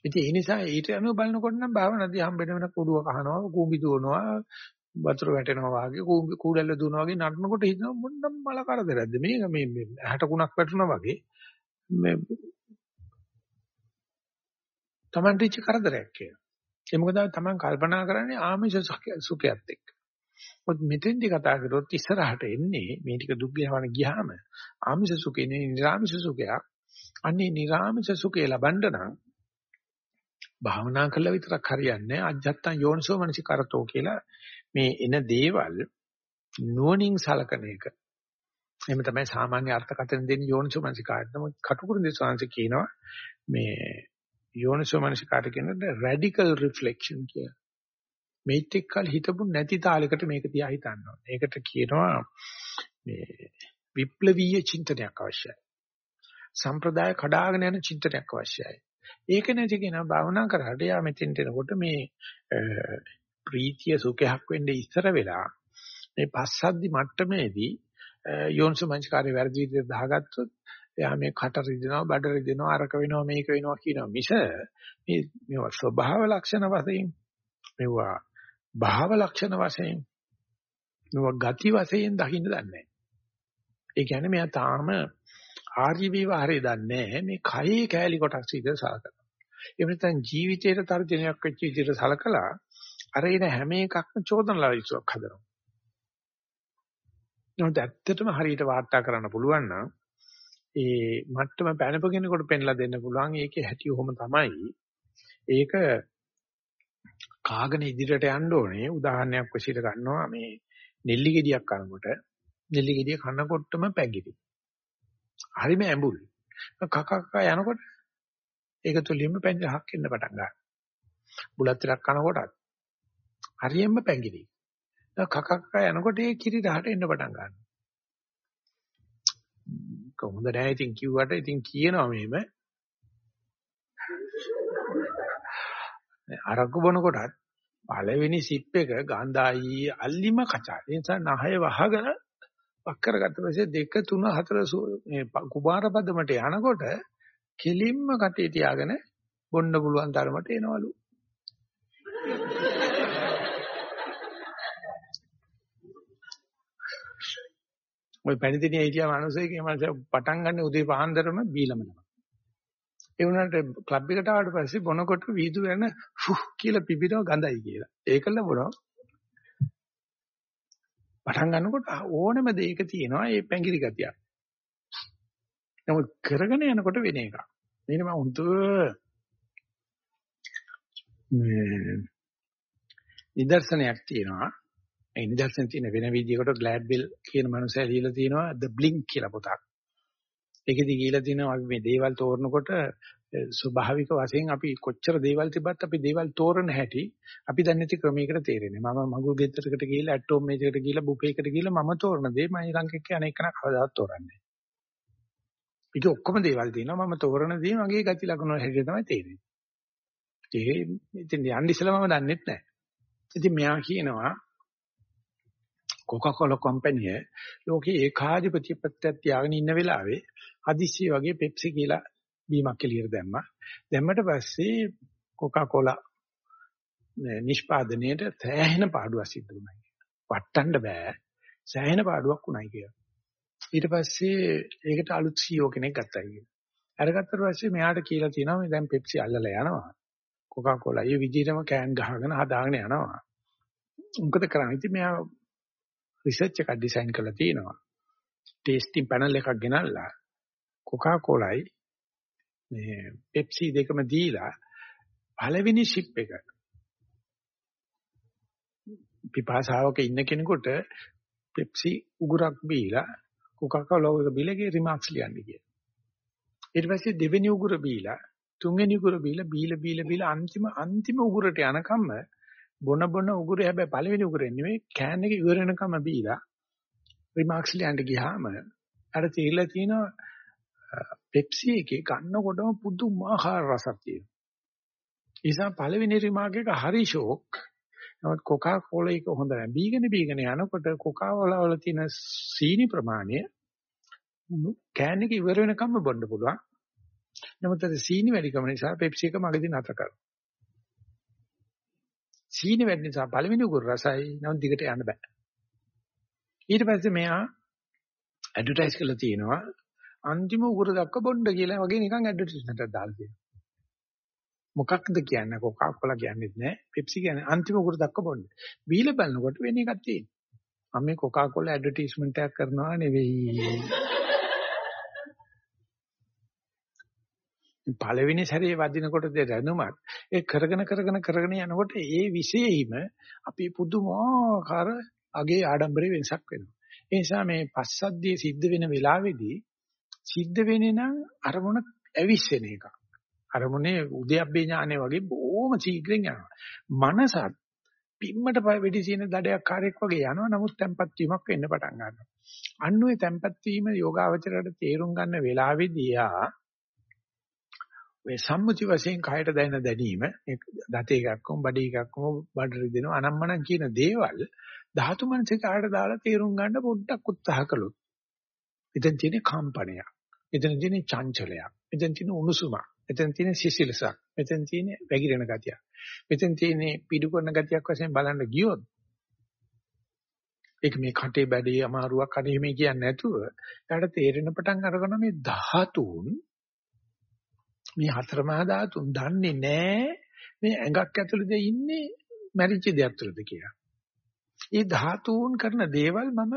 ඉතින් ඒ නිසා ඊට අනුව බලනකොට නම් භාවනාදී හම්බෙන වෙන කුඩුව කහනවා, කූඹි දුවනවා, වතුර වැටෙනවා වගේ කූඹි කූඩැල්ල දුවනවා වගේ නටනකොට හිතනවා මොන්නම් මල කරදරයක්ද මේක මේ මේ ඇහැට කුණක් වැටුණා වගේ මේ Taman රිච් කරදරයක් කියලා. ඒ මොකද Taman කල්පනා කරන්නේ ආමිෂ සුඛයත් එක්ක. මොකද මෙතෙන්දි කතා කරොත් ඉස්සරහට එන්නේ මේ ටික දුක් ගහවන ගියාම ආමිෂ සුඛේ නෙවෙයි නිර්ආමිෂ සුඛයක්. අන්නේ නිර්ආමිෂ සුඛය ලබන්න නම් භාවනා කළා විතරක් හරියන්නේ නැහැ. අජත්තන් යෝනිසෝ මනසිකරතෝ කියලා මේ එන දේවල් නුවණින් සලකන එක. එහෙම තමයි සාමාන්‍ය අර්ථකථන දෙන්නේ යෝනිසෝ මනසිකාරය. නමුත් කටුකුරුන් දෙසාංශ කියනවා මේ යෝනිසෝ මනසිකාරය කියන්නේ රැඩිකල් රිෆ්ලෙක්ෂන් කියලා. මේත් එක්කල් හිතපු නැති තාලයකට මේක තියා හිතන්න ඕනේ. ඒකට කියනවා මේ විප්ලවීය චින්තනයක් අවශ්‍යයි. සම්ප්‍රදාය කඩාගෙන යන චින්තනයක් අවශ්‍යයි. ඒක නැති කෙනා භාවනා කරාට යා මෙතෙන්ට එනකොට මේ ප්‍රීතිය සුඛයක් වෙන්නේ ඉස්සර වෙලා මේ පස්සද්දි මට්ටමේදී යෝන්සමංස්කාරේ වැරදි විදිහට දාගත්තොත් එයා මේ කට රිදෙනවා බඩ රිදෙනවා අරක වෙනවා මේක වෙනවා කියනවා මිස මේ මේවා ස්වභාව ලක්ෂණ වශයෙන් මේවා භාව ලක්ෂණ වශයෙන් මේවා ගති වශයෙන් දකින්න දන්නේ නැහැ. ඒ කියන්නේ මෙයා තාම ආර්ය විවහාරය දන්නේ මේ කයේ කෑලි කොටස් විදිහට සලකනවා. ඒ වෙනතන් ජීවිතේට තර්ජනයක් වෙච්ච විදිහට සලකලා අර එන හැම එකක්ම චෝදන ලයිසුවක් හදනවා. නමුත් ඇත්තටම හරියට වාර්තා කරන්න පුළුවන් නම් ඒ මට්ටම පැනපගෙනකොට පෙන්ලා දෙන්න පුළුවන් ඒකේ හැටි ඔහොම තමයි. ඒක කාගෙන ඉදිරියට යන්න ඕනේ. උදාහරණයක් වශයෙන් ගන්නවා මේ නෙල්ලි ගෙඩියක් කනකොට නෙල්ලි ගෙඩිය කනකොටම පැගිරි. හරිම ඇඹුල්. කක කක යනකොට ඒක තුලින්ම පැංගහක් එන්න පටන් ගන්නවා. බුලත් ටිකක් කනකොටත් හරියෙන්ම පැංගිරි. කක කක යනකොට ඒ කිරි දහට එන්න පටන් ගන්නවා. කොහොමද නැහැ ඉතින් කිව්වට ඉතින් කියනවා මෙහෙම අරක්කු බොනකොටත් පළවෙනි සිප් එක ගඳයි අල්ලිම කචා. ඒ නිසා නහය වහගෙන පක් කරගත්ත පස්සේ දෙක තුන හතර මේ කුමාර පදමට යනකොට කෙලින්ම කටේ තියාගෙන බොන්න පුළුවන් තරමට එනවලු. ওই පැණිදිනේ හිටියා මිනිස්සෙක් ඒ මිනිස්සු පටන් ගන්න උදේ පාන්දරම බීලම තමයි. ඒ වුණාට ක්ලබ් එකට ආවට පස්සේ බොනකොට වීදු වෙන ෆු කියලා පිපිරව ගඳයි කියලා. ඒකල බොනවා. පටන් ගන්නකොට ඕනම දෙයක තියෙනවා මේ පැංගිරි ගතිය. නමුත් කරගෙන යනකොට වෙන එකක්. මේක මම හුදුව මේ නිදර්ශනයක් තියෙනවා. ඒ නිදර්ශන තියෙන වෙන විදිහකට ග්ලෑඩ්විල් කියන මනුස්සයා ලියලා තියෙනවා The Blink කියලා පොතක්. ඒකෙදි කියලා තියෙනවා අපි මේ දේවල් තෝරනකොට ස්වභාවික වශයෙන් අපි කොච්චර දේවල් තිබ්බත් අපි දේවල් තෝරන හැටි අපි දන්නේ නැති ක්‍රමයකට තේරෙන්නේ. මම මගුල් ගෙදරකට ගිහිල්ලා ඇටෝම් මේජයකට ගිහිල්ලා බුෆේකට ගිහිල්ලා මම තෝරන දේ මම ඊළඟ එක්ක අනේක කෙනා කවදාවත් තෝරන්නේ නැහැ. ඒක ඔක්කොම දේවල් තියෙනවා මම තෝරන දේ මගේ ගති ලකුණු හැටියට තමයි තේරෙන්නේ. ඒ ඉතින් යන්න ඉස්සෙල්ලා මම දන්නෙත් නැහැ. ඉතින් මෙයා කියනවා කොකාකෝලා කම්පැනි ලෝකේ ඒකාධිපති ප්‍රත්‍යත් තියාගෙන ඉන්න වෙලාවේ හදිස්සිය වගේ පෙප්සි කියලා බීමක් එළියට දැම්මා. දැම්මට පස්සේ කොකාකෝලා නිෂ්පාදනයේට සෑහෙන පාඩුවක් සිද්ධ වුණා. වටන්න බෑ. සෑහෙන පාඩුවක් වුණයි කියලා. ඊට පස්සේ ඒකට අලුත් CEO කෙනෙක් ගත්තා කියලා. අරගත්තට පස්සේ මෙයාට කියලා තියෙනවා මේ දැන් පෙප්සි අල්ලලා යනවා. කොකාකෝලා ඒ විදිහටම කෑන් ගහගෙන හදාගෙන යනවා. මොකද කරන්නේ? ඉතින් මෙයා රිසර්ච් එකක් ඩිසයින් කරලා තියෙනවා. ටේස්ටිං පැනල් එකක් ගෙනල්ලා කොකා කෝලයි මේ පෙප්සි දෙකම දීලා පළවෙනි ෂිප් එක පිපාසාවක ඉන්න කෙනෙකුට පෙප්සි උගුරක් බීලා කොකා කෝලා එක බීලගේ රිමාක්ස් ලියන්න කියලා. ඊට පස්සේ දෙවෙනි උගුර බීලා තුන්වෙනි උගුර බීලා බීලා බීලා බීලා අන්තිම අන්තිම උගුරට යනකම් බොන බොන උගුරේ හැබැයි පළවෙනි උගුරේ නෙමෙයි කෑන් එක ඉවර වෙනකම් බීලා රිමාක්ස් ලියන්න ගියාම අර තීරලා තියෙනවා පෙප්සි එකේ ගන්නකොටම පුදුමාකාර රසක් තියෙනවා. ඒ නිසා පළවෙනි රිමාක් එක හරි ෂෝක්. නමුත් කොකා කෝලා එක හොඳ නැහැ. බීගෙන බීගෙන යනකොට කොකා කෝලා වල තියෙන සීනි ප්‍රමාණය කෑන් එක ඉවර වෙනකම්ම බොන්න පුළුවන්. නමුත් අර සීනි වැඩිකම නිසා පෙප්සි එක මගදී නතර කරනවා. සීනි වැඩි නිසා පළවෙනි උගුර රසයි නම් දිගට යන්න බෑ. ඊට පස්සේ මෙයා ඇඩ්වර්ටයිස් කරලා තියෙනවා අන්තිම උගුර දක්ක බොණ්ඩ කියලා වගේ නිකන් ඇඩ්වර්ටයිස්මන්ට් එකක් දාලා තියෙනවා. මොකක්ද කියන්නේ කොකා කොලා කියන්නේත් නෑ පෙප්සි කියන්නේ අන්තිම උගුර දක්ක බොණ්ඩ. බීලා බලනකොට වෙන එකක් තියෙනවා. මම මේ කොකා කොලා ඇඩ්වර්ටයිස්මන්ට් එකක් කරනවා නෙවෙයි. පළවෙනි සැරේ වදිනකොට දැනුමත් ඒ කරගෙන කරගෙන කරගෙන යනකොට ඒ විශේෂීම අපි පුදුමාකාර අගේ ආඩම්බරේ වෙනසක් වෙනවා. ඒ නිසා මේ පස්සද්ධිය සිද්ධ වෙන වෙලාවේදී සිද්ධ වෙන්නේ නම් අරමුණ ඇවිස්සෙන එක. අරමුණේ උද්‍යප්පේ ඥානය වගේ බොහොම ශීඝ්‍රයෙන් යනවා. මනසත් පිම්මට වෙඩි සීන දඩයක් කාර්යයක් වගේ යනවා. නමුත් tempat වීමක් වෙන්න පටන් ගන්නවා. අන්නුවේ tempat වීම යෝගාවචරයට තේරුම් ගන්න වෙලාවේදී ආ මේ සම්මුති වශයෙන් කයට දැනෙන දැනීම දත එකක් කොම් බඩ එකක් කොම් බඩ රිදෙනවා අනම්මනම් කියන දේවල් ධාතු මනසිකාට දාලා තේරුම් ගන්න පොඩ්ඩක් උත්සාහ කළොත් එතන තියෙන කම්පනයක්. එතන තියෙන චංචලයක්. එතන තියෙන උණුසුමක්. එතන තියෙන සිසිලසක්. එතන තියෙන වැగిරෙන ගතියක්. මෙතෙන් තියෙන පිටු කරන ගතියක් වශයෙන් බලන්න ගියොත් ඒක මේ කටේ බැඩේ අමාරුවක් කඩේ මේ කියන්නේ නැතුව එයාට තේරෙන පටන් අරගෙන මේ ධාතුන් මේ හතර මහා ධාතුන් දන්නේ නැහැ මේ ඇඟක් ඇතුළේද ඉන්නේ මැරිච්ච දෙයක් තුළද කියලා. ඒ ධාතුන් කරන දේවල් මම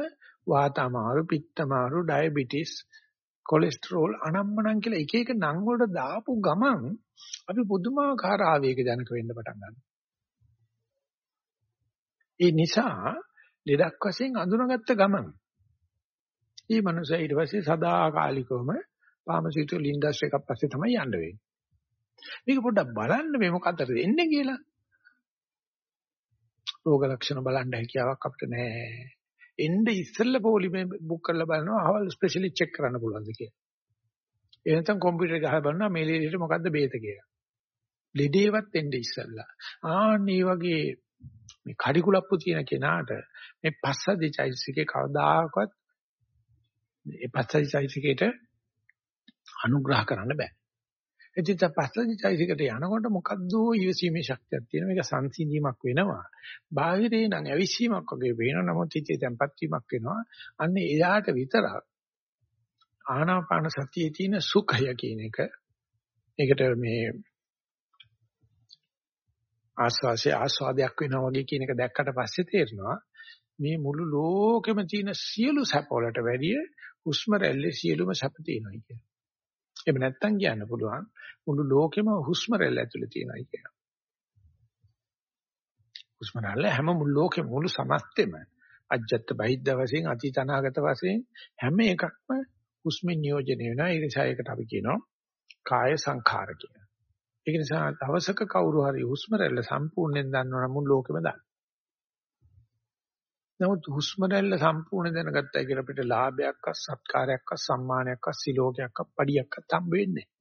වාත අමාරු, පිත්ත අමාරු, ඩයබටිස්, කොලෙස්ටරෝල් අනම්මනම් කියලා එක එක නම් වලට දාපු ගමන් අපි පුදුමාකාර ආවේග ජනක වෙන්න පටන් ගන්නවා. ඒ නිසා ලෙඩක් වශයෙන් අඳුනගත්ත ගමන් මේ මනුස්සයා ඊට පස්සේ සදාකාලිකවම ෆාමසිටිකල් ඉන්ඩස්ට්‍රි එකක් පස්සේ තමයි යන්න වෙන්නේ. මේක පොඩ්ඩක් බලන්න මේ මොකද්ද වෙන්නේ කියලා. රෝග ලක්ෂණ බලන්න හැකියාවක් අපිට නැහැ. එnde ඉස්සෙල්ලා පොලිමේ බුක් කරලා බලනවා අහවල් ස්පෙෂලිස්ට් චෙක් කරන්න පුළුවන්ද කියලා. ඒ නැත්නම් කම්පියුටර් ගහලා බලනවා මේ ලෙඩේට මොකද්ද බේත කියලා. ලෙඩේවත් එnde ඉස්සෙල්ලා. ආන් මේ වගේ මේ කඩිකුලප්පු තියෙන කෙනාට මේ පස්සද්ධි චෛතසිකේ කවදාකවත් මේ පස්සද්ධි චෛතසිකේට අනුග්‍රහ කරන්න බෑ. එදිට පස්සද්ධි චෛතසිකේට යනකොට මොකද්ද ඊවසීමේ ශක්තියක් තියෙනවා. මේක සංසිඳීමක් වෙනවා. බාහිරේ නම් ඇවිස්සීමක් වගේ වෙනවා. නමුත් හිතේ තැම්පත් වීමක් වෙනවා. අන්න එයාට විතරක් ආනාපාන සතියේ තියෙන සුඛය කියන එක ඒකට මේ ආස්වාසිය ආස්වාදයක් වෙනවා වගේ කියන එක දැක්කට පස්සේ තේරෙනවා මේ මුළු ලෝකෙම තියෙන සියලු සැප වලට වැඩිය හුස්ම රැල්ලේ සියලුම සැප තියෙනවා කියන. එහෙම නැත්තම් කියන්න පුළුවන් මුළු ලෝකෙම හුස්ම රැල්ල ඇතුලේ තියෙනවා කියන. හුස්ම රැල්ල හැම මුළු ලෝකෙම මුළු සමස්තෙම අජත්ත බහිද්ද වශයෙන් අතීත අනාගත වශයෙන් හැම එකක්ම හුස්මෙන් නියෝජනය වෙනවා. ඒ නිසා ඒකට අපි කියනවා කාය සංඛාර කියලා. ඒක නිසා දවසක කවුරු හරි හුස්ම රැල්ල සම්පූර්ණයෙන් දන්නවනම් මුළු ලෝකෙම දන්නවා. නමුත් හුස්ම රැල්ල සම්පූර්ණ දැනගත්තයි කියලා අපිට ලාභයක්වත් සත්කාරයක්වත් සම්මානයක්වත් සිලෝකයක්වත් පඩියක්වත් හම්බ වෙන්නේ නැහැ.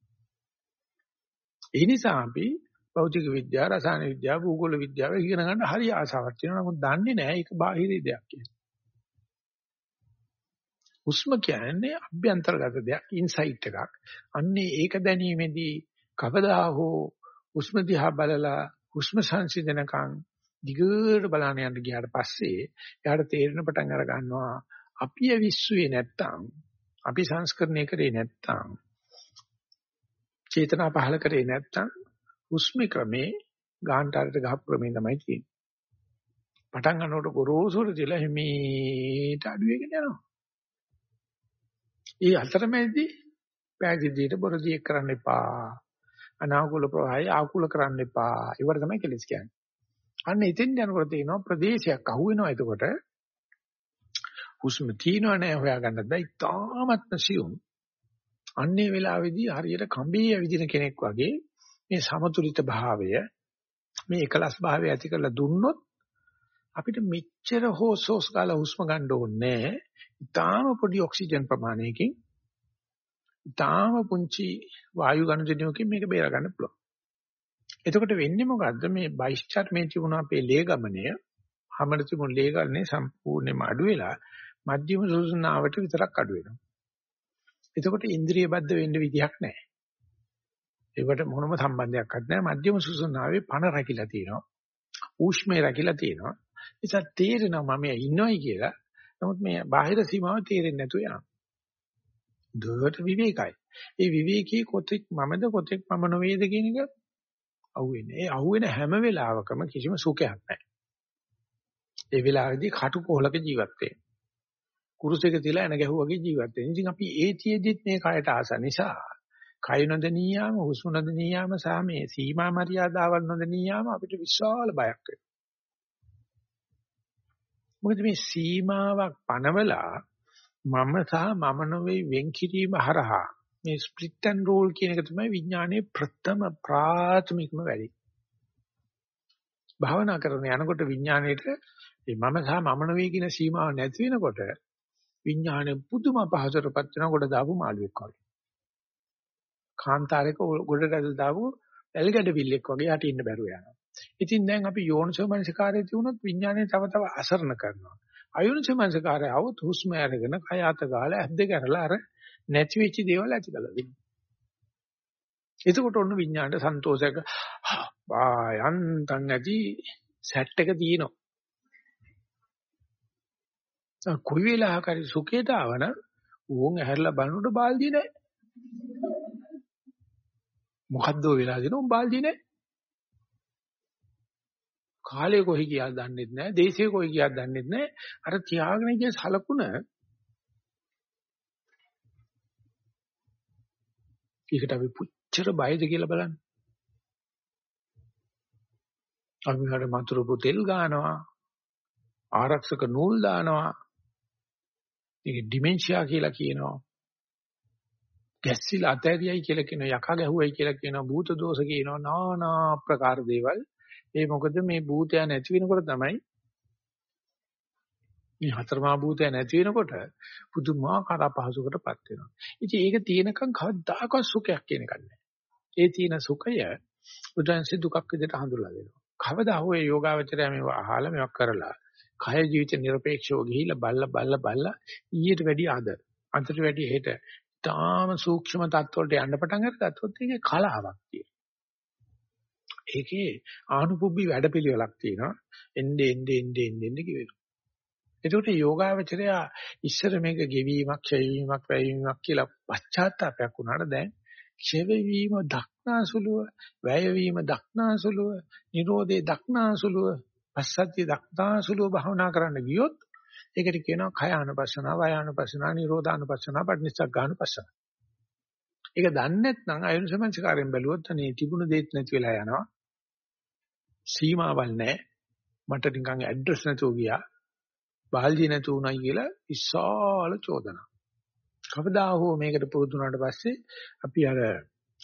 ඒ නිසා අපි භෞතික විද්‍යාව, රසායන විද්‍යාව, භූගෝල විද්‍යාව ඉගෙන ගන්න හරි ආසාවක් තියෙනවා. නමුත් දන්නේ නැහැ ඒක බාහිර දෙයක් කියලා. හුස්ම කියන්නේ අභ්‍යන්තරගත දෙයක්, ඉන්සයිට් එකක්. අන්නේ ඒක දැනීමේදී කවදා හෝ හුස්ම දිහා බලලා හුස්ම සංසිඳනකම් දිගට බලන්න යන්න ගියාට පස්සේ එයාට තේරෙන පටන් අර ගන්නවා අපි අවිස්සුවේ නැත්තම් අපි සංස්කරණය කරේ නැත්තම් චේතනා පහල කරේ නැත්තම් හුස්ම ක්‍රමේ ගාන්ටාරට ගහපු ක්‍රමේ තමයි තියෙන්නේ. පටන් ගන්නකොට ගොරෝසුර දිලා හිමීට අඩු වෙගෙන යනවා. ඒ අතරමැදි පෑදිදියට බොරදියක් කරන්න එපා. අනාකූල ප්‍රවාහය ආකූල කරන්න එපා. ඒවට තමයි කෙලස් කියන්නේ. අන්න එතෙන් යනකොට තියෙනවා ප්‍රදේශයක් අහුවෙනවා එතකොට. හුස්ම තියනව නෑ හොයාගන්න බෑ. ඉතාමත්ම සියුම්. අන්නේ වෙලාවේදී හරියට කඹේ ඇවිදින කෙනෙක් වගේ මේ සමතුලිත භාවය මේ එකලස් භාවය ඇති කරලා දුන්නොත් අපිට මෙච්චර හොස් හොස් ගාලා හුස්ම ගන්න ඕනේ නෑ. ඉතාම පොඩි ඔක්සිජන් ප්‍රමාණයකින් ඉතාම පුංචි වායු ගණනයකින් මේක බේර ගන්න පුළුවන්. එතකොට වෙන්නේ මොකද්ද මේ බයිස්චර් මේ තිබුණ අපේ ලේ ගමනය හැමද තිබුණ ලේ ගමනේ සම්පූර්ණයෙන්ම අඩු වෙලා මධ්‍යම සුසුනාවට විතරක් අඩු වෙනවා. එතකොට ඉන්ද්‍රිය බද්ධ වෙන්න විදියක් නැහැ. ඒකට මොනම සම්බන්ධයක්වත් නැහැ. මධ්‍යම සුසුනාවේ පණ රැකිලා තියෙනවා. ඌෂ්මේ රැකිලා තියෙනවා. ඒසත් තේරෙනවා මම ඉන්නවයි කියලා. නමුත් මේ බාහිර සීමාව තේරෙන්නේ නැතුව යනවා. දුවට විවේකයි. ඒ විවේකී කොතෙක් මමද කොතෙක් මම නොවේද කියන එක අහුවෙන්නේ. ඒ අහුවෙන හැම වෙලාවකම කිසිම සුඛයක් නැහැ. ඒ වෙලාවේදී කටුකොහලක ජීවත් වෙන්නේ. කුරුසෙක තියලා එන ගැහුවාගේ ජීවත් වෙන්නේ. ඉතින් අපි ඒතියෙදිත් මේ කයට ආස නිසා කය නොදෙනියාම හුස්ම නොදෙනියාම සහ මේ සීමා මරියාදාවල් නොදෙනියාම අපිට විශාල බයක් වෙනවා. මොකද මේ සීමාවක් පනවලා මම සහ මම නොවේ වෙන් කිරීම හරහා මේ ස්ප්ලිට් ඇන්ඩ් රෝල් කියන එක තමයි විඥානයේ ප්‍රථම ප්‍රාථමිකම වැඩි. භාවනා කරන යනකොට විඥාණයට මේ මම සහ මම නොවේ කියන සීමාව නැති වෙනකොට විඥාණය පුදුම පහසුරපත් වෙනකොට දාපු මාළුවෙක් වගේ. කාන්තාරයක ගොඩට ඇදලා දාපු එල්ගඩ විල්ලෙක් වගේ යට ඉන්න බැරුව යනවා. ඉතින් දැන් අපි යෝනිසෝ මනසිකාරයේ තියුණොත් විඥානය තව තව අසරණ කරනවා. අයෝනිසෝ මනසිකාරය આવුත් හුස්ම අරගෙන කය අත ගාලා ඇද්ද කරලා අර නැති වෙච්ච දේවල් ඇති කළා දෙන්න. එතකොට ඔන්න විඥාණයට සන්තෝෂයක ආ යන්තම් ඇති සැට් එක තියෙනවා. කොයි වෙලාවක හරි සුඛයට ආවන ඌන් ඇහැරලා බලනකොට බාල්දිය නැහැ. මොකද්ද වෙලා දෙන උන් බාල්දිය නැහැ. කාලය කොහි ගියාද දන්නෙත් නැහැ, දේශය කොහි ගියාද දන්නෙත් නැහැ. අර තියාගෙන ගිය සලකුණ ඒකට අපි පුච්චර බයද කියලා බලන්න. අපි හරිය මතුරුපු තෙල් ගන්නවා. ආරක්ෂක නූල් දානවා. ඒක ඩිමෙන්ෂියා කියලා කියනවා. ගැස්සිලා අතෑරියයි කියලා කියන යකා ගැහුවයි කියලා කියනවා භූත දෝෂ කියනවා নানা ප්‍රකාර දේවල්. ඒ මොකද මේ භූතය නැති වෙනකොට තමයි මේ හතරමා භූතය නැති වෙනකොට පුදුමාකාර අපහසුකටපත් වෙනවා. ඉතින් ඒක තියෙනකන් කවදාකවත් සුඛයක් කියන එකක් නැහැ. ඒ තියෙන සුඛය බුදුන්සේ දුකක් විදිහට හඳුල්ලා දෙනවා. කවදා හෝ ඒ යෝගාවචරය මේව අහලා මේවක් කරලා කය ජීවිත নিরপেক্ষව ගිහිලා බල්ලා බල්ලා බල්ලා ඊට වැඩි අද අන්තට වැඩි හෙට තාම සූක්ෂම තත්ත්වවලට යන්න පටන් අරගත්තොත් ඒකේ කලාවක් තියෙනවා. ඒකේ ආනුපුබ්බි වැඩපිළිවෙලක් තියෙනවා. එන්නේ එන්නේ එන්නේ එන්නේ කිවෙලු. කිවෙනවා. ඒකට යෝගාවචරය ඉස්සර මේක ගෙවීමක්, ක්ෂයවීමක්, වැයවීමක් කියලා පශ්චාත්තාවයක් වුණාට දැන් ක්ෂයවීම දක්නාසුලුව, වැයවීම දක්නාසුලුව, නිරෝධේ දක්නාසුලුව, පස්සද්ධිය දක්නාසුලුව භාවනා කරන්න ගියොත් ඒකට කියනවා කය ආනපස්සනා, වාය ආනපස්සනා, නිරෝධ ආනපස්සනා, පටිනිස්සග්ග ආනපස්සනා. ඒක දන්නේ නැත්නම් අයුනසමංචකාරයෙන් බැලුවොත් අනේ තිබුණ දෙයක් නැති වෙලා යනවා. සීමාවල් නැහැ. මට නිකන් ඇඩ්‍රස් නැතුව ගියා. බාල්දිය නැතු උනායි කියලා විශාල චෝදනා. කවදා හෝ මේකට පුරුදු වුණාට පස්සේ අපි අර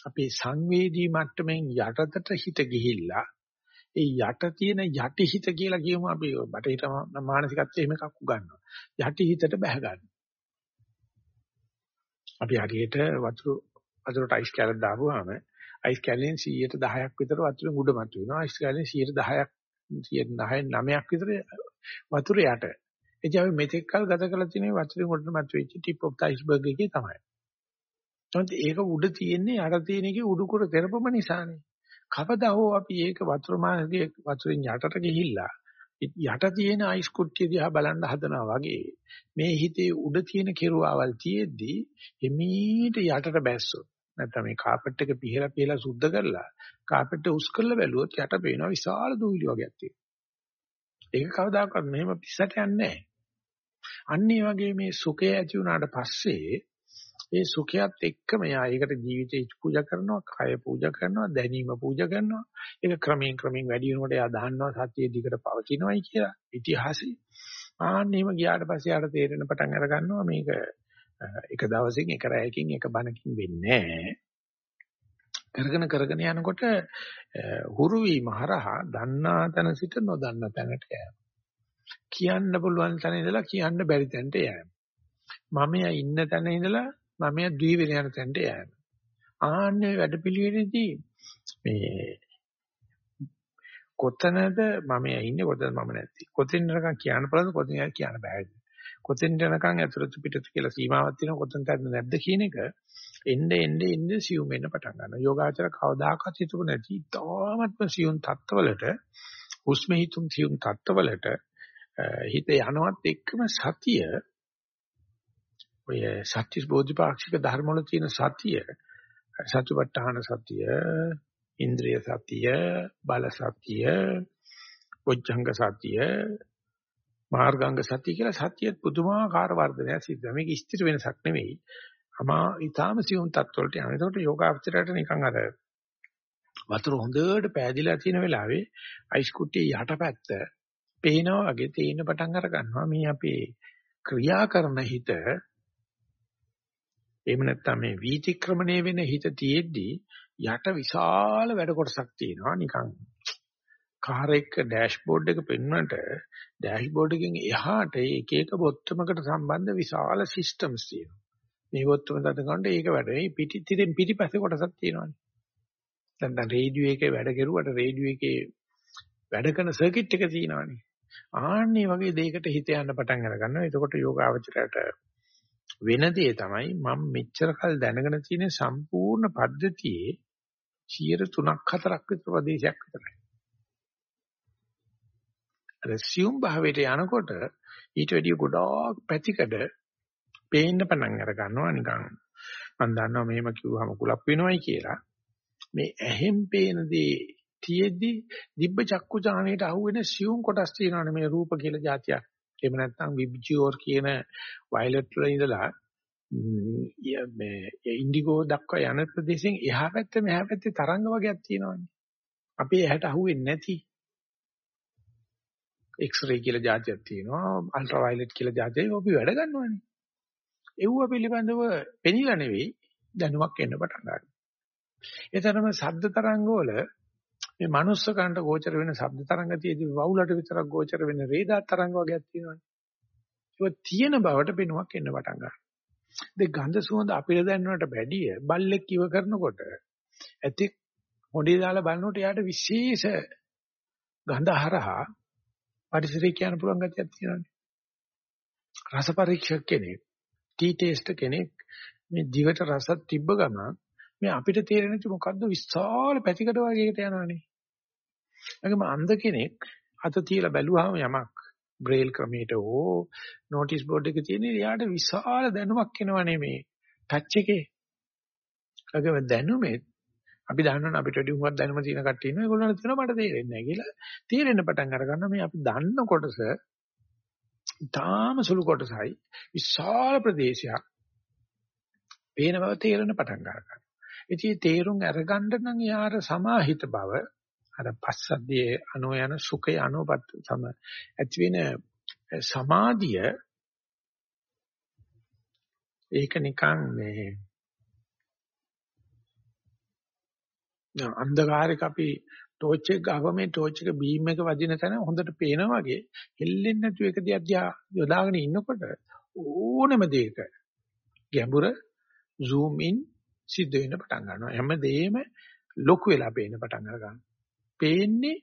අපේ සංවේදී මට්ටමින් යටතට හිත ගිහිල්ලා ඒ යට තියෙන යටි හිත කියලා කියමු අපි බටහිර මානසිකත්වයේ එහෙම එකක් උගන්වනවා. යටි හිතට බැහැ ගන්න. අපි හරියට වතුර වතුරට අයිස් කැලක් දාපුවාම අයිස් කැලෙන් 100ට 10ක් විතර වතුර උඩ මත වෙනවා. අයිස් කැලෙන් 110ක් 109 9ක් විතර වතුර යට. එදී අපි මෙතෙක් කල් ගත කරලා තියෙන වතුරේ උඩට මත වෙච්ච ටිප් ඔෆ් ද අයිස්බර්ග් එකේ තමයි. ඒත් ඒක උඩ තියෙන්නේ අර තියෙන එකේ උඩුකුර තෙරපම නිසානේ. කවදා හෝ අපි ඒක වතුර මාර්ගයේ වතුරෙන් යටට ගිහිල්ලා යට තියෙන අයිස් කුට්ටිය දිහා බලන්න හදනවා වගේ මේ හිතේ උඩ තියෙන කෙරුවාවල් තියෙද්දි එමීට යටට බැස්සොත් නැත්නම් මේ කාපට් එක පිහලා පිහලා සුද්ධ කරලා කාපට් එක උස් කරලා බැලුවොත් යට පේනවා විශාල දූවිලි වගේක් තියෙනවා. ඒක කවදාකවත් මෙහෙම පිස්සට යන්නේ නැහැ. අන්න ඒ වගේ මේ සුඛය ඇති වුණාට පස්සේ ඒ සුඛයත් එක්කම යා ඒකට ජීවිතේ පූජා කරනවා, කය පූජා කරනවා, දැනීම පූජා කරනවා. ඒක ක්‍රමයෙන් ක්‍රමයෙන් වැඩි වෙනකොට යා දහන්නවා සත්‍යයේ දිගට පවතිනවයි කියලා. ඉතිහාසෙ. ආන්නෙම ගියාට පස්සේ යාට තේරෙන පටන් අර ගන්නවා මේක එක දවසකින් එක රැයකින් එක බණකින් වෙන්නේ කරගෙන කරගෙන යනකොට හුරු වීම හරහා දන්නා තැන සිට නොදන්නා තැනට යෑම. කියන්න පුළුවන් තැන ඉඳලා කියන්න බැරි තැනට යෑම. මම ඉන්න තැන ඉඳලා මම ද්වීවිල යන තැනට යෑම. ආන්නේ වැඩපිළිවෙලේදී මේ කොතනද මම ඉන්නේ කොතනද මම නැති. කොතෙන් යනකම් කියන්න පුළුවන්ද කොතෙන් කියන්න බෑද. කොතෙන් යනකම් ඇතුළත පිටත කියලා සීමාවක් තියෙනවා කොතනද නැද්ද කියන එක එnde එnde එnde සියුම් වෙන්න පටන් ගන්නවා. යෝගාචර කවදාකවත් හිතුව නැති තාමත්ම සියුම් තත්ත්වවලට හුස්ම හිතුම් සියුම් තත්ත්වවලට හිත යනවත් එක්කම සතිය ඔය සත්‍විස් බෝධිපාක්ෂික ධර්ම වල තියෙන සතිය සතුපට්ඨාන සතිය ඉන්ද්‍රිය සතිය බල සතිය ඔච්ඡංග සතිය මාර්ගාංග සතිය කියලා සතියත් පුදුමාකාර වර්ධනයක් සිද්ධ වෙනවා. මේක ස්ථිර වෙනසක් නෙවෙයි. අමා ඊටාම සියුම් තත්ත්වවලට යනවා. ඒකට යෝගාවචරයට නිකන් අර වතුර හොඳට පෑදිලා තියෙන වෙලාවේ අයිස් කුට්ටියේ යටපැත්ත පේනවා වගේ තේින්න පටන් අර ගන්නවා. මේ අපේ ක්‍රියා කරන හිත එහෙම නැත්නම් මේ වීතික්‍රමණය වෙන හිත තියෙද්දී යට විශාල වැඩ කොටසක් තියෙනවා නිකන් කාර් එක ඩෑෂ්බෝඩ් එක පෙන්වන්නට ඩෑෂ්බෝඩ් එකෙන් එහාට එක එක බොත්තමකට සම්බන්ධ විශාල සිස්ටම්ස් තියෙනවා. මේ වොත්තම දත ගන්නට ඒක වැඩ. මේ පිටි තිරෙන් පිටිපස්සේ කොටසක් තියෙනවානේ. දැන් දැන් රේඩියෝ එකේ වැඩ කෙරුවට රේඩියෝ එකේ වැඩ කරන සර්කිට් එක තියෙනවානේ. ආන්නේ වගේ දෙයකට හිත යන්න පටන් අර ගන්නවා. එතකොට යෝගාවචරයට වෙන දේ තමයි මම මෙච්චර කල් දැනගෙන තියෙන සම්පූර්ණ පද්ධතියේ 3ක් 4ක් විතර ප්‍රදේශයක් විතරයි. රෙසියුම් භාවයට යනකොට ඊට වැඩිය ගොඩාක් පැතිකඩ පේන්න පටන් අර ගන්නවා නිකන් මම දන්නවා මෙහෙම කිව්වම කුලප් වෙනවයි කියලා මේ ඇහෙන් පේන දේ තියෙද්දි දිබ්බ චක්කු ඥාණයට අහුවෙන සියුම් කොටස් තියෙනවානේ මේ රූප කියලා જાතියක්. එහෙම නැත්නම් විබ්ජියෝර් කියන වයලට් වල ඉඳලා මේ ඉන්ඩිගෝ දක්වා යන ප්‍රදේශෙන් එහා පැත්තේ මෙහා පැත්තේ තරංග වගේක් තියෙනවානේ. අපේ ඇහැට අහුවෙන්නේ නැති එක්ස්රේ කියලා જાතියක් තියෙනවා, අල්ට්‍රා වයලට් කියලා જાතියක් ඔපි වැඩ ගන්නවානේ. ඒව පිළිබඳව පෙනිලා නෙවෙයි දැනුමක් එන්න පටන් ගන්නවා. ඒ තරම ශබ්ද තරංග වල මේ මනුස්ස කන්ට ගෝචර වෙන ශබ්ද තරංග තියදී වවුලට විතරක් ගෝචර වෙන රේඩා තරංග වගේක් තියෙනවානේ ඒක තියෙන බවට පෙනුමක් එන්න පටන් ගන්නවා ඒ ගන්ධ සුවඳ අපිට දැනනවට බැඩිය බල්ලෙක් කිව කරනකොට ඇති හොඩේ දාලා බලනකොට එයාට විශේෂ ගඳ හරහා පරිසරය කියන්න පුළුවන් ගැතියක් තියෙනවානේ. රස පරීක්ෂක කෙනෙක්, ටී ටේස්ට් කෙනෙක් මේ දිවට රසක් තිබ්බ ගමන් මේ අපිට තේරෙන්නේ මොකද්ද විශාල පැතිකඩ වර්ගයකට යනවානේ. ඒකම අන්ධ කෙනෙක් අත තියලා බැලුවාම යමක් බ්‍රේල් ක්‍රමයට හෝ නොටිස් බෝඩ් එකේ තියෙන එයාට විශාල දැනුමක් එනවනේ මේ ටච් එකේ. ඒකම දැනුමේ අපි දන්නවනේ අපිට වැඩි උඟක් දැනුම තියෙන කට්ටිය ඉන්නවා. ඒගොල්ලන්ට තියෙනවා මට තේරෙන්නේ නැහැ කියලා. තේරෙන්න පටන් අර ගන්නවා මේ අපි දන්න කොටස ඊටාම සුළු කොටසයි. විශාල ප්‍රදේශයක් පේන බව තේරෙන පටන් ගන්නවා ඉතින් තේරුම් අරගන්න නම් යාර සමාහිත බව අර පස්සද්ධියේ අනෝ යන සුඛය අනෝපත් සම ඇති වෙන සමාධිය ඒක නිකන් මේ අන්ධකාරයක අපි ටෝච් එක ගහම මේ ටෝච් එක බීම් එක වදින තැන හොඳට පේනවා වගේ හෙල්ලෙන්නේ නැතුව එක දිහා දිහා යොදාගෙන ඉන්නකොට ඕනම දෙයක ගැඹුර zoom in සිද්ධ වෙන්න පටන් ගන්නවා. හැමදේම ලොකු වෙලා පේන්න පටන් ගන්නවා පේන්නේ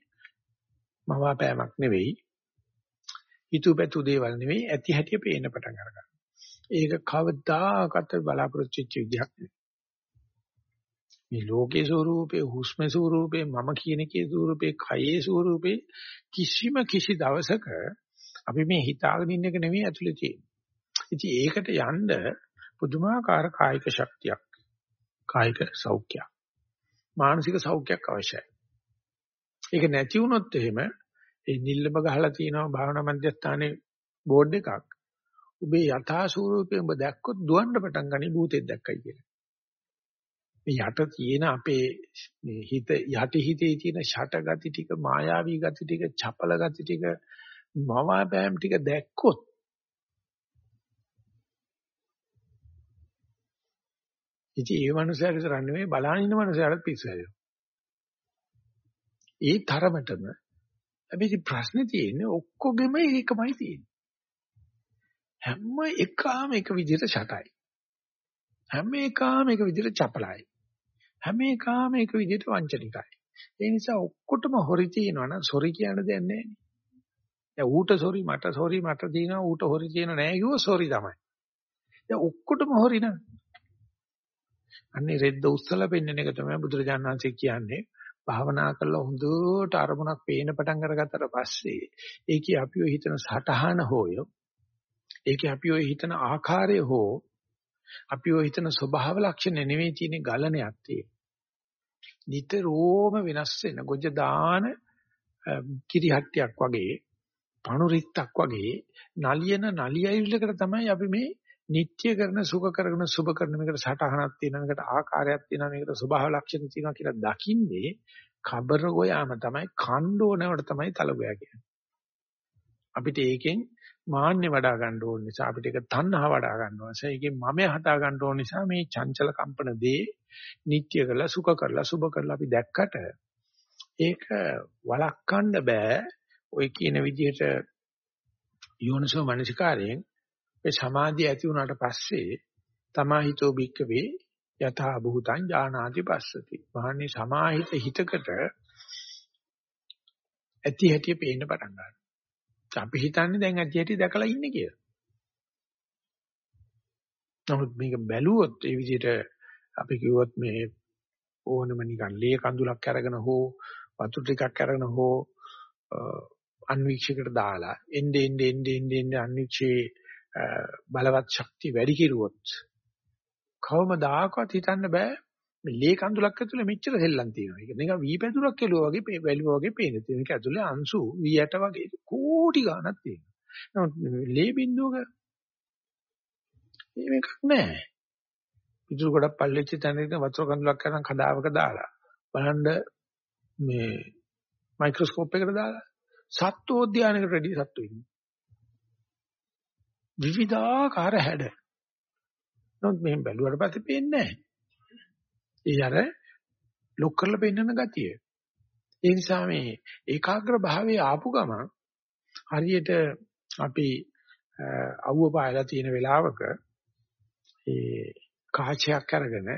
මවාපෑමක් නෙවෙයි. හිතුවපැතු දේවල් නෙවෙයි ඇති හැටි පේන්න පටන් ගන්නවා. ඒක කවදාකවත් බලාපොරොත්තු වෙච්ච විදිහක් නෙවෙයි. මේ ලෝකේ ස්වરૂපේ හුස්මේ ස්වરૂපේ මම කියන කේ ස්වરૂපේ කයේ ස්වરૂපේ කිසිම කිසි දවසක අපි මේ හිතාගෙන ඉන්න එක නෙමෙයි ඇතුලේ තියෙන්නේ. ඉතින් ඒකට යන්න පුදුමාකාර කායික ශක්තියක් කායික සෞඛ්‍යයක් මානසික සෞඛ්‍යයක් අවශ්‍යයි. ඒක නැති වුණොත් එහෙම ඒ නිල්ලම ගහලා තියෙනවා භාවනා මධ්‍යස්ථානයේ බෝඩ් එකක්. ඔබේ යථා ස්වરૂපේ ඔබ දැක්කොත් දුවන්න පටන් ගනි භූතෙක් දැක්කයි කියලා. මේ යට තියෙන අපේ මේ හිත යටි හිතේ තියෙන ෂට ගති ටික මායාවී ගති ටික චපල ගති ටික මවාපෑම් ටික දැක්කොත් ඉතින් ඒ මනුස්සයා විතර නෙමෙයි බලන ඉන්න මනුස්සයාට පිස්සු හැදෙනවා. ඒ තරමටම හැබැයි ප්‍රශ්නේ තියෙන්නේ ඔක්කොගෙම ඒකමයි තියෙන්නේ. හැම එකම එක විදිහට ෂටයි. හැම එකම එක විදිහට චපලයි. හැම එකම එක විදිහට වංචනිකයි. ඒ නිසා ඔක්කොටම හොරි තියෙනවනම් සොරි කියන දෙයක් නැහැ නේ. දැන් ඌට සොරි මට සොරි මට තියෙනවා ඌට හොරි තියෙන නෑ කිව්ව සොරි තමයි. දැන් ඔක්කොටම හොරි නෑ. අන්නේ රෙද්ද උස්සලා පෙන්වන එක තමයි බුදුරජාණන් වහන්සේ කියන්නේ. භාවනා කරලා හොඳට අරමුණක් පේන පටන් අරගත්තට පස්සේ ඒකේ අපි ඔය හිතන සටහන හෝය ඒකේ අපි ඔය හිතන ආකාරය හෝ අපි ඔය හිතන ස්වභාව ලක්ෂණ නෙවෙයි තියෙන්නේ ගලණයක් තියෙන්නේ. නිතරම වෙනස් වෙන ගොජ දාන කිරිහට්ටියක් වගේ පණුරිත්තක් වගේ නලියන නලියයිලකට තමයි අපි මේ නිත්‍ය කරන සුඛ කරන සුභ කරන මේකට සටහනක් තියෙනවා මේකට ආකාරයක් තියෙනවා මේකට ස්වභාව ලක්ෂණ තියෙනවා කියලා දකින්නේ කබර ගෝයාම තමයි කණ්ඩෝනවට තමයි තලගෝයා කියන්නේ. අපිට ඒකෙන් මාන්නේ වඩා ගන්න ඕන නිසා අපිට ඒක තණ්හා වඩා ගන්න ඕන නිසා ඒකේ මමය හදා ගන්න ඕන නිසා මේ චංචල කම්පන දේ නිට්ටය කරලා සුඛ කරලා සුභ කරලා අපි දැක්කට ඒක වළක්වන්න බෑ ඔය කියන විදිහට යෝනිසෝ මනසිකාරයෙන් ඒ සමාධිය ඇති වුණාට පස්සේ තමාහිතෝ භික්කවේ යථා භූතං ඥානාති පස්සති. මහන්නේ සමාහිත හිතකට ඇති හැටි පේන්න පටන් ගන්නවා. අපි හිතන්නේ දැන් ඇති හැටි දැකලා ඉන්නේ කියලා. නමුත් මේක බැලුවොත් ඒ විදිහට අපි කිව්වොත් මේ ඕනම නිකන් ලේ කඳුලක් අරගෙන හෝ වතුර ටිකක් අරගෙන හෝ අන්වීක්ෂයකට දාලා එnde ende ende ende ende අන්වීක්ෂයේ බලවත් ශක්තිය වැඩි කිරුවොත් කවමදාකවත් හිතන්න බෑ මේ ලේ කඳුලක් ඇතුලේ මෙච්චර සෙල්ලම් තියෙනවා. ඒක නිකන් වී පැදුරක් කෙලුවා වගේ වැලිවා වගේ පේන තියෙන. ඒක ඇතුලේ අංශු වී ඇට වගේ කෝටි ගණක් තියෙනවා. නමුත් ලේ බින්දුවක මේකක් නැහැ. පිටුරු ගොඩක් පල්ලෙච්ච තැනක වතුර කඳුලක් කරන් කඩාවක දාලා බලන්න මේ මයික්‍රොස්කෝප් එකකට දාලා සත්වෝද්‍යානයකට රෙඩි සත්තු ඉන්නේ. විවිධාකාර හැඩ. නමුත් මෙහෙම බැලුවට පස්සේ පේන්නේ නැහැ. ඒ අර ලොක් කරලා පෙන්නන ගතිය. ඒ නිසා මේ ඒකාග්‍ර භාවයේ ආපු ගමන් හරියට අපි අවුව පායලා තියෙන වෙලාවක ඒ කාචයක් අරගෙන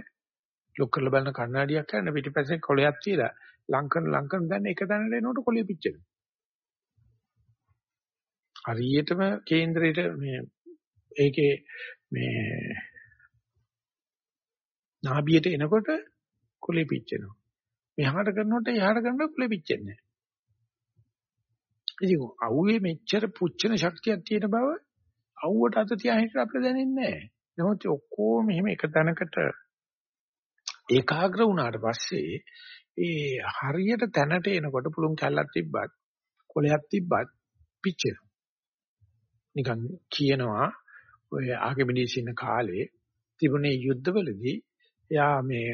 ලොක් කරලා බලන කණ්ණාඩියක් කරන පිටිපස්සේ කොළයක් තියලා ලංකන ලංකන දැන් එක තැනට එනකොට කොළේ පිච්චෙනවා. හරියටම කේන්දරේට මේ ඒකේ මේ නාභියට එනකොට කුලේ පිච්චෙනවා. මෙහාට කරනකොට එහාට කරනකොට කුලේ පිච්චෙන්නේ නැහැ. ඉතින් අවුවේ මෙච්චර පුච්චන ශක්තියක් තියෙන බව අවුවට අත තියා හිටියට අපිට දැනෙන්නේ නැහැ. නමුත් ඔක්කොම මෙහෙම එක තැනකට ඒකාග්‍ර වුණාට පස්සේ ඒ හරියට තැනට එනකොට පුළුන් කැල්ලක් තිබ්බත් කොලයක් තිබ්බත් පිච්චෙනවා. නිකන් කියනවා ඔය ආගමිනීස් ඉන්න කාලේ තිබුණේ යුද්ධවලදී එයා මේ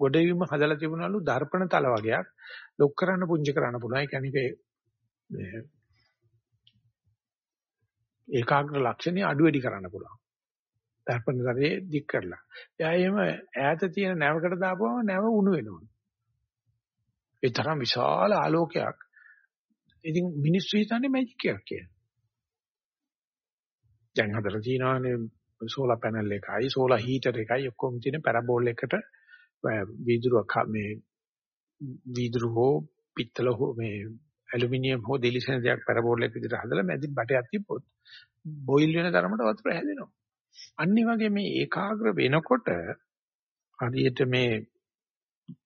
ගොඩවීම හදලා තිබුණලු දර්පණ තල වගේක් ලොක් කරන්න පුංචි කරන්න පුළුවන්. ඒ කියන්නේ මේ ඒකාග්‍ර ලක්ෂණي අඩු වැඩි කරන්න පුළුවන්. දර්පණ තරේ දික් කරලා. එයා එහෙම ඈත තියෙන නැවකට දාපුවම නැව උණු වෙනවා. ඒ තරම් විශාල ආලෝකයක්. ඉතින් මිනිස්සු හිතන්නේ මැජික් එකක් කියලා. දැන් හදලා තියෙනවානේ සෝලාර් පැනල් එකයි සෝලාර් හීටර් එකයි ඔක්කොම තියෙන පැරබෝල් එකට වීදුරුවක් මේ වීදුරු හෝ පිත්තල හෝ මේ ඇලුමිනියම් හෝ දෙලිසෙන දෙයක් පැරබෝල් එක විදිහට හදලා මැදින් බටයක් තිබ්බොත් බොයිල් වෙන තරමට වතුර හැදෙනවා. අනිත් වගේ මේ ඒකාග්‍ර වෙනකොට හරියට මේ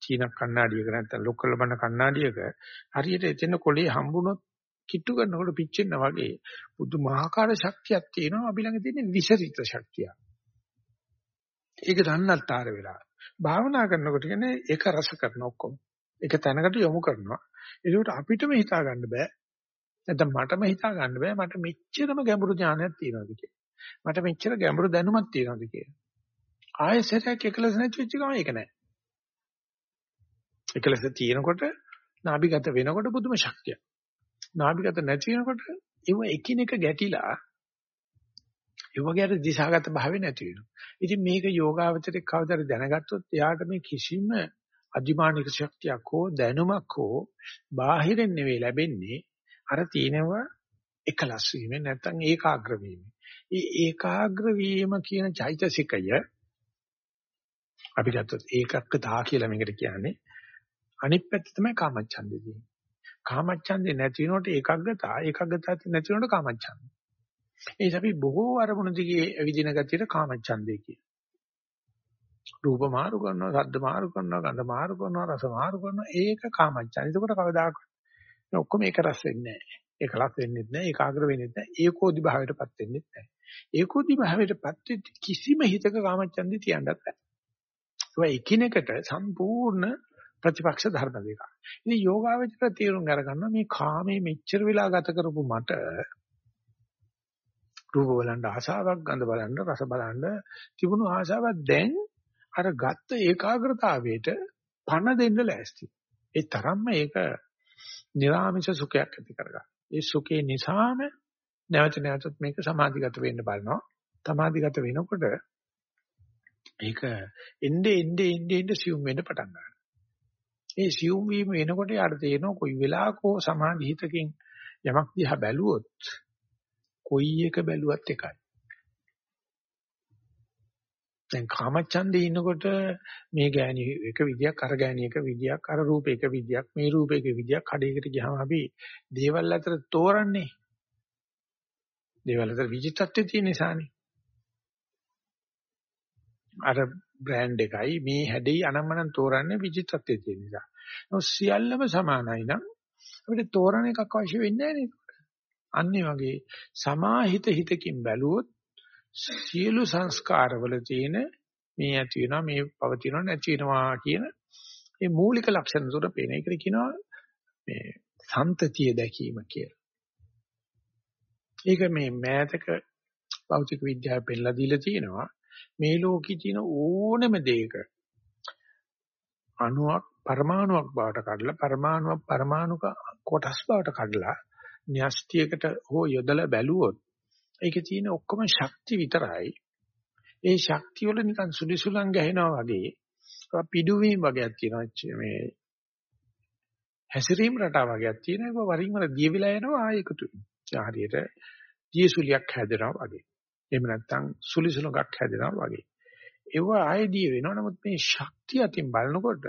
චීන කණ්ණාඩියක නැත්නම් ලොකල් බන කණ්ණාඩියක හරියට එතන කොලේ හම්බුනොත් කිට්ටු කරනකොට පිච්චෙන්න වගේ පුදුමාකාර ශක්තියක් තියෙනවා අපි ළඟ තියෙන විසරිත ශක්තිය. ඒක දන්නත්තර වෙලා. භාවනා කරනකොට කියන්නේ ඒක රස කරන ඔක්කොම. ඒක තැනකට යොමු කරනවා. ඒකට අපිටම හිතා ගන්න බෑ. නැත්නම් මටම හිතා ගන්න බෑ මට මෙච්චරම ගැඹුරු ඥානයක් තියෙනවද කියලා. මට මෙච්චර ගැඹුරු දැනුමක් තියෙනවද කියලා. ආයෙසරයක් එකලස් නැති වෙච්ච ගමන් ඒක නෑ. එකලස් තියෙනකොට නාභිගත වෙනකොට පුදුම ශක්තියක්. නාභිගත නැති වෙනකොට ඒව එකිනෙක ගැටිලා ඒ වගේ අර දිශාගත භාවය නැති වෙනවා. ඉතින් මේක යෝගාවචරේ කවදාද දැනගත්තොත් එයාට මේ කිසිම අධිමානික ශක්තියක් හෝ දැනුමක් හෝ බාහිරින් නෙවෙයි ලැබෙන්නේ අර තියෙනවා එකලස් වීම නැත්නම් ඒකාග්‍ර වීම. ඒ ඒකාග්‍ර වීම කියන චෛතසිකය අපි ගත්තොත් ඒකක්කතා කියලා මේකට කියන්නේ අනිත් පැත්ත තමයි කාමච්ඡන්දේ කාමච්ඡන්දේ නැති වෙනකොට ඒකග්ගතා ඒකග්ගතාවත් නැති වෙනකොට කාමච්ඡන්දේ. ඒ අපි බොහෝ අරමුණු දිගේ ඇවිදින ගතියට කාමච්ඡන්දේ කියන. රූප මාරු කරනවා, ශබ්ද මාරු කරනවා, ගන්ධ මාරු කරනවා, රස මාරු කරනවා ඒක කාමච්ඡන්දේ. ඒකට කවදාකවත් ඔක්කොම ඒක රස වෙන්නේ නැහැ. ඒක ලක් වෙන්නේ නැහැ, ඒකාග්‍ර වෙන්නේ නැහැ, ඒකෝදි භාවයටපත් වෙන්නේ නැහැ. ඒකෝදි භාවයටපත් වෙච්ච කිසිම හිතක කාමච්ඡන්දේ තියන්නත් බෑ. ඒ එකිනෙකට සම්පූර්ණ ප්‍රතිපක්ෂ ධර්ම දෙක. ඉතින් යෝගාවචර තීරුම් අරගන්න මේ කාමයේ මෙච්චර වෙලා ගත කරපු මට රූප බලන්න ආසාවක්, ගඳ බලන්න, රස බලන්න තිබුණු ආසාවක් දැන් අර ගත්ත ඒකාග්‍රතාවයට පණ දෙන්න ලෑස්ති. ඒ තරම්ම ඒක නිර්ආමිෂ සුඛයක් ඇති කරගන්න. ඒ සුඛේ නිසාම නැවත නැවතත් මේක සමාධිගත වෙන්න බලනවා. සමාධිගත වෙනකොට ඒක එnde එnde එnde එnde සිුම් වෙන්න පටන් ගන්නවා. ඒ සියුම් වීම වෙනකොට යාට තේරෙනවා කොයි වෙලාවකෝ සමාධි හිතකින් යමක් දිහා බැලුවොත් කොයි එක බැලුවත් එකයි. දැන් කාමච්ඡන්දේ ඉන්නකොට මේ ගෑණි එක විදියක් අර ගෑණි එක විදියක් අර රූපේ එක විදියක් මේ රූපේ එක විදියක් කඩේකට ගියාම අපි දේවල් අතර තෝරන්නේ දේවල් අතර විචිත්තත්වයේ තියෙන නිසානේ අර බ්‍රෑන්ඩ් එකයි. මේ හැඩේ අනම්මනම් තෝරන්නේ විචිත්තත්වයේ තියෙන නිසා. නෝ සියල්ලම සමානයි නම් අපිට තෝරන එකක් අවශ්‍ය වෙන්නේ නැහැ නේද? අන්නේ වගේ සමාහිත හිතකින් බැලුවොත් සියලු සංස්කාරවල තියෙන මේ ඇති වෙනවා මේ පවතිනවා නැති වෙනවා කියන මේ මූලික ලක්ෂණ තුන පේන එකට කියනවා මේ සම්තතිය දැකීම කියලා. ඒක මේ මෑතක භෞතික විද්‍යාව පෙන්නලා දීලා තියෙනවා. මේ ලෝකේ තියෙන ඕනම දෙයක අණුවක් පරමාණුවක් බවට කඩලා පරමාණුවක් පරමාණුක කොටස් බවට කඩලා න්‍යෂ්ටියකට හෝ යොදලා බැලුවොත් ඒකේ තියෙන ඔක්කොම ශක්ති විතරයි. ඒ ශක්තිය වල නිකන් සුලිසුලන් ගැහෙනවා වගේ පිඩුවීම් වගේක් තියෙනවා මේ හැසිරීම රටා වගේක් තියෙනවා ඒක වරින් වර දිය වෙලා යනවා ආයෙ එකතු වෙනවා. හරියට දියසුලියක් හැදෙනවා වගේ. එහෙම නැත්නම් සුලිසුලක් හැදෙනවා වගේ. ඒව ආයෙ දිය වෙනවා. නමුත් මේ ශක්තිය අතින් බලනකොට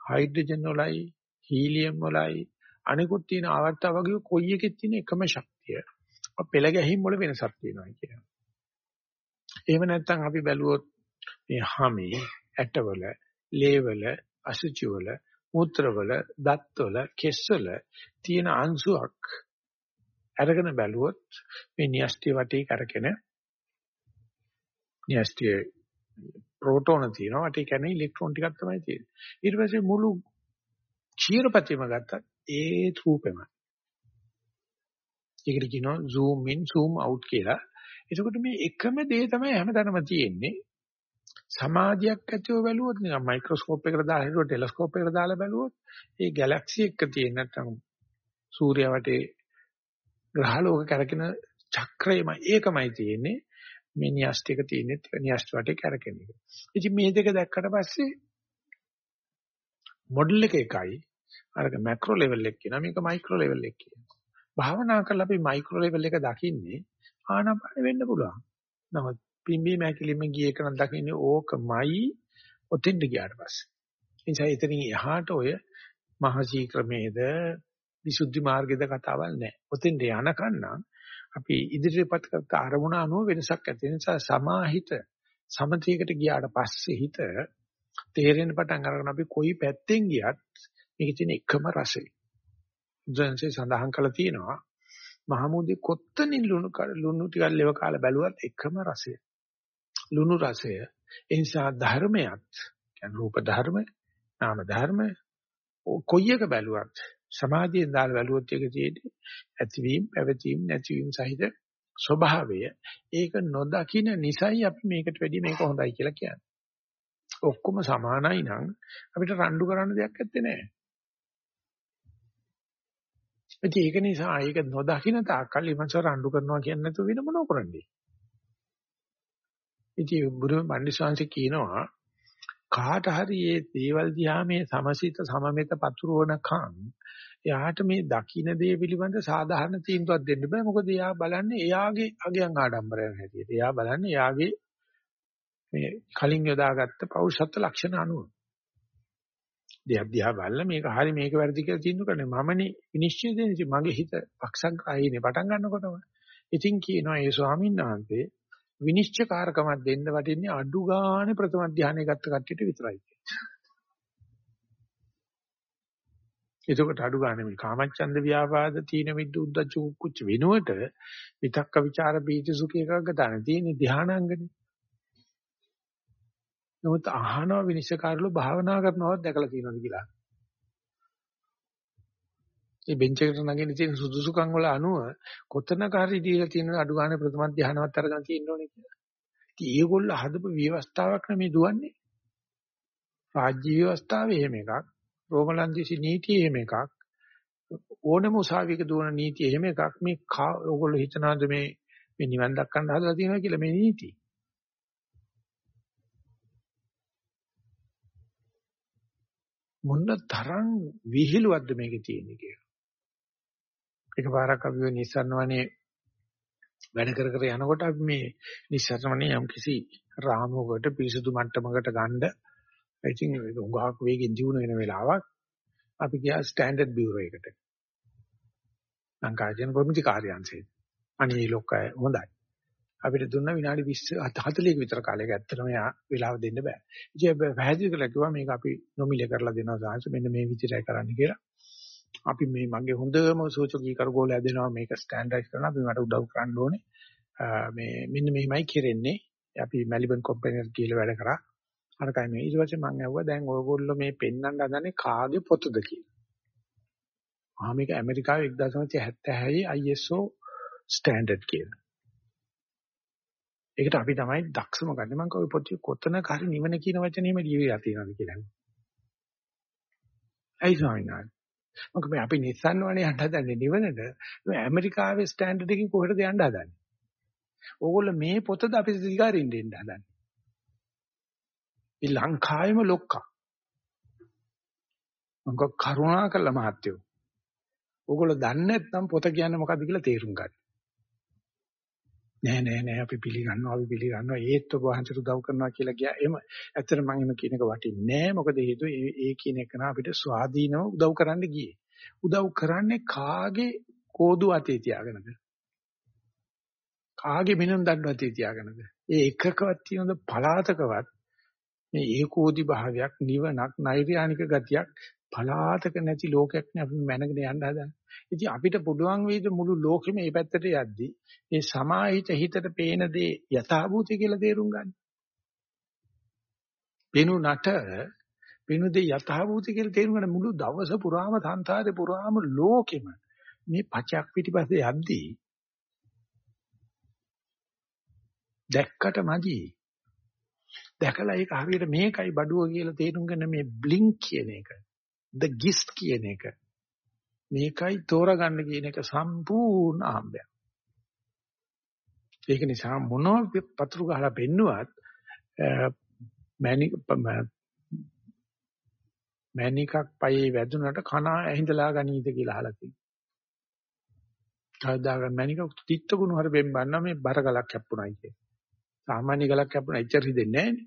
හයිඩ්‍රජන් වලයි හීලියම් වලයි අනිකුත් තියෙන ආවර්තව වගේ කොයි එකෙත් තියෙන එකම ශක්තිය. පෙළ ගැහිම් වල වෙනසක් තියෙනවා කියනවා. එහෙම නැත්නම් අපි බැලුවොත් මේ හැමේ ඇටවල, ලේවල, අසුචිවල, මූත්‍රවල, දත්වල, කෙස්වල තියෙන අංශුවක් අරගෙන බැලුවොත් මේ න්‍යෂ්ටි වටේ කරගෙන න්‍යෂ්ටි ප්‍රෝටෝන තියෙනවා වටේ කියන්නේ ඉලෙක්ට්‍රෝන ටිකක් තමයි තියෙන්නේ. ඊට පස්සේ මුළු ක්ෂීරපතියම ගත්තත් ඒ රූපෙමයි. ඒකට කියනවා zoom in zoom out කියලා. එතකොට මේ එකම දේ තමයි හැමතැනම තියෙන්නේ. සමාධියක් ඇතිව බැලුවොත් නිකන් මයික්‍රොස්කෝප් එකකට දාලා හිටුව ටෙලස්කෝප් එකකට දාලා බැලුවොත් ඒ ගැලැක්සි එක තියෙන නැත්නම් සූර්ය වටේ ග්‍රහලෝක කරකින චක්‍රයම ඒකමයි තියෙන්නේ. මේ න්‍යෂ්ටි එක තියෙන්නේ න්‍යෂ්ටි වටේ කරකින එක. ඉතින් මේ දෙක දැක්කට පස්සේ මොඩල් එක එකයි අරක මැක්‍රෝ ලෙවල් එක කියනවා මේක මයික්‍රෝ ලෙවල් එක කියනවා. භාවනා කරලා අපි මයික්‍රෝ ලෙවල් එක දකින්නේ ආනාපාන වෙන්න පුළුවන්. නමුත් පිම්බී මැකිලිම ගියේ කරන් දකින්නේ ඕකමයි ඔතෙන්ට ගියාට පස්සේ. එනිසා එතනින් එහාට ඔය මහසී ක්‍රමේද විසුද්ධි මාර්ගයේද කතාවල් නැහැ. ඔතෙන්ට යනකන්නම් අපි ඉදිරියපත් කරත අරමුණ අනුව වෙනසක් ඇති නිසා සමාහිත සමතේකට ගියාට පස්සේ හිත තේරෙන පටන් අරගෙන අපි කොයි පැත්තෙන් ගියත් මේකේ තියෙන එකම රසය. ජනසේ සඳහන් කළා තියෙනවා මහමුදේ කොත්තනින් ලුණු ලුණු ටිකක් ලෙව කාලා බැලුවත් එකම රසය. ලුණු රසය. ඒ නිසා ධර්මයක් කියන්නේ රූප ධර්ම, නාම ධර්ම කොයි එක බැලුවත් සමාධියෙන් දාලා බැලුවොත් ඒක තියෙන්නේ ඇතිවීම, පැවතීම, නැතිවීම සහිත ස්වභාවය. ඒක නොදකින නිසයි අපි මේකට වැඩි මේක හොඳයි කියලා කියන්නේ. ඔක්කොම සමානයි නම් අපිට රණ්ඩු කරන්න දෙයක් නැත්තේ නෑ. ඉතින් ඒක නිසා ඒක නොදකින්න තාක්කල් ඉමන්සර රණ්ඩු කරනවා කියන්නේ නැතුව වෙන මොනව කරන්නේ. ඉතින් බුදු මණ්ඩිස්වාංශ කියනවා කාට හරි මේ දේවල් දිහා මේ සමසිත සමමෙත පතුරවනකම් එයාට මේ දකින්න දේ පිළිබඳ සාධාරණ තීන්දුවක් දෙන්න බෑ මොකද එයා බලන්නේ එයාගේ අගයන් ආඩම්බරයන් හැටියට. එයා බලන්නේ එයාගේ මේ කලින් යොදාගත්ත පෞරුෂත්ව ලක්ෂණ අනුව. දෙයක් දිහා බලලා මේක හරි මේක වැරදි කියලා තීන්දුව කරන්නේ මමනේ විනිශ්චය දෙන්නේ මගේ හිත පක්ෂග්‍රාහීනේ පටන් ගන්නකොටම ඉතින් කියනවා ඒ ස්වාමීන් වහන්සේ විනිශ්චයකාරකමක් දෙන්න වටින්නේ අඩු ගානේ ප්‍රථම ධානය ගත්ත කට්ටියට විතරයි. එතකොට අඩු ගානේ මේ කාමච්ඡන්ද ව්‍යාපාද තීන මිද්ද උද්දච්ච කුච්ච වෙනුවට විතක්ක ਵਿਚාර බීජ සුඛ එකක් ගන්න තියෙන ධානාංගනේ නමුත් අහනවා විනිශ්චයකාරලෝ භාවනා කරනවත් දැකලා තියෙනවද කියලා. මේ බෙන්ච් එකට නගින්න තියෙන සුදුසුකම් වල අනුව කොතනක හරි දීලා තියෙන අඩු ගන්න ප්‍රථම ධානවත් අරගෙන තියෙන්න ඕනේ කියලා. ඉතින් ඒගොල්ල හදපු ව්‍යවස්ථාවක් නෙමෙයි දුවන්නේ. රාජ්‍ය ව්‍යවස්ථාවේ එහෙම එකක්. රෝමලන්දිසි නීතිය එහෙම එකක්. ඕනම උසාවියක දුවන නීතිය එහෙම එකක්. මේ ඕගොල්ලෝ හිතනවාද මේ මේ නිවන් දක්කන්න හදලා තියෙනවා කියලා මේ නීතිය. මොන තරම් විහිළුවක්ද මේකේ තියෙන්නේ කියලා. එකපාරක් අපි ඔය නිස්සන්න වනේ වැඩ කර කර යනකොට අපි මේ නිස්සාරණේ යම් කිසි රාමුවකට පිරිසුදු මට්ටමකට ගන්න ඉතින් උගහක් වේගෙන් දිනු වෙන වෙලාවක් අපි ගියා ස්ටෑන්ඩඩ් බියුරෝ එකට. ලංකාවේ කොමිටි කාර්යාංශයේ. අනේ ලොක්කය හොඳයි. අපිට දුන්න විනාඩි 20 40ක විතර කාලයක ඇත්තටම යා වෙලාව දෙන්න බෑ. ඉතින් පැහැදිලි කරලා කිව්වා මේක අපි නොමිලේ කරලා දෙනවා සාංශ මෙන්න මේ විදිහටයි කරන්න කියලා. අපි මේ මගේ හොඳම සූචකී කරගෝල ඇදෙනවා මේක ස්ටෑන්ඩඩයිස් කරනවා අපි මට උදව් කරන්න ඕනේ. මේ මෙන්න මෙහිමයි කෙරෙන්නේ. අපි මැලිබන් කම්පැනිට කියලා වැඩ කරා. අරකයි මේ ඊට පස්සේ මම ඇහුවා දැන් ඔයගොල්ලෝ මේ පෙන්වන්න හදන්නේ කාගේ පොතද කියලා. ආ මේක ඇමරිකාවේ 1976 ISO ස්ටෑන්ඩඩ් කියලා. ඒකට අපි තමයි දක්ෂම ගන්න. මම කවි පොතේ කොතනක හරි නිවන කියන වචනේම ලියවිලා තියෙනවද කියලා. ඇයි ස්වාමීන් වහන්සේ? මොකද මේ අපි Nissan වනේ යන්න හදන්නේ නිවනට. මේ ඇමරිකාවේ ස්ටෑන්ඩඩ් එකකින් කොහෙටද යන්න හදන්නේ? ඕගොල්ලෝ මේ පොතද අපි දිගාරින්න දෙන්න හදන්නේ. මේ ලංකාවේම ලොක්කා. මම කරුණා කළ මහත්තයෝ. ඕගොල්ලෝ දන්නේ නැත්නම් පොත කියන්නේ මොකද්ද කියලා තේරුම් ගන්න. නෑ නෑ නෑ අපි පිළිගන්නවා අපි පිළිගන්නවා ඒත් ඔබ වහන්සේට උදව් කරනවා කියලා ගියා. එහෙම ඇත්තට මම එහෙම කියන එක වටින්නේ නෑ. මොකද හේතුව ඒ කියන එක නා අපිට ස්වාධීනව උදව් කරන්න ගියේ. උදව් කරන්නේ කාගේ කෝදු අතේ තියාගෙනද? කාගේ මිනුම් දඬු අතේ තියාගෙනද? ඒ එකකවත් තියෙනද පලාතකවත් මේ ඒකෝදි භාවයක් නිවනක් නෛර්යානික ගතියක් පලාතක නැති ලෝකයක් නේ අපි මැනගෙන යන්න හදන්නේ. ඉතින් අපිට පුළුවන් වේද මුළු ලෝකෙම මේ පැත්තට යද්දී මේ සමාහිත හිතට පේන දේ යථාභූතය කියලා තේරුම් ගන්න. පෙනුනට පෙනු දේ යථාභූතය කියලා තේරුම් ගන්න මුළු දවස පුරාම සංසාරේ පුරාම ලෝකෙම මේ පචක් පිටිපස්සේ යද්දී දැක්කට මදි. දැකලා ඒක හරියට මේකයි බඩුව කියලා තේරුම් ගන්න මේ බ්ලින්ක් කියන එක. The gist කියන එක. මේකයි තෝරගන්න කියන එක සම්පූර්ණ ආම්බයක්. ඒක නිසා මොනව පතුරු ගහලා පෙන්නුවත් මැනික මැනිකක් පයේ වැදුනට කන ඇහිඳලා ගනීද කියලා අහලා තියෙනවා. කවදාක මැනික තිත්ත ගුණ හර බෙම්බන්න මේ බර ගලක් කැප්පුණයි කිය. සාමාන්‍ය ගලක් කැප්පුණා ඉච්චර හිතෙන්නේ නැහැ නේ.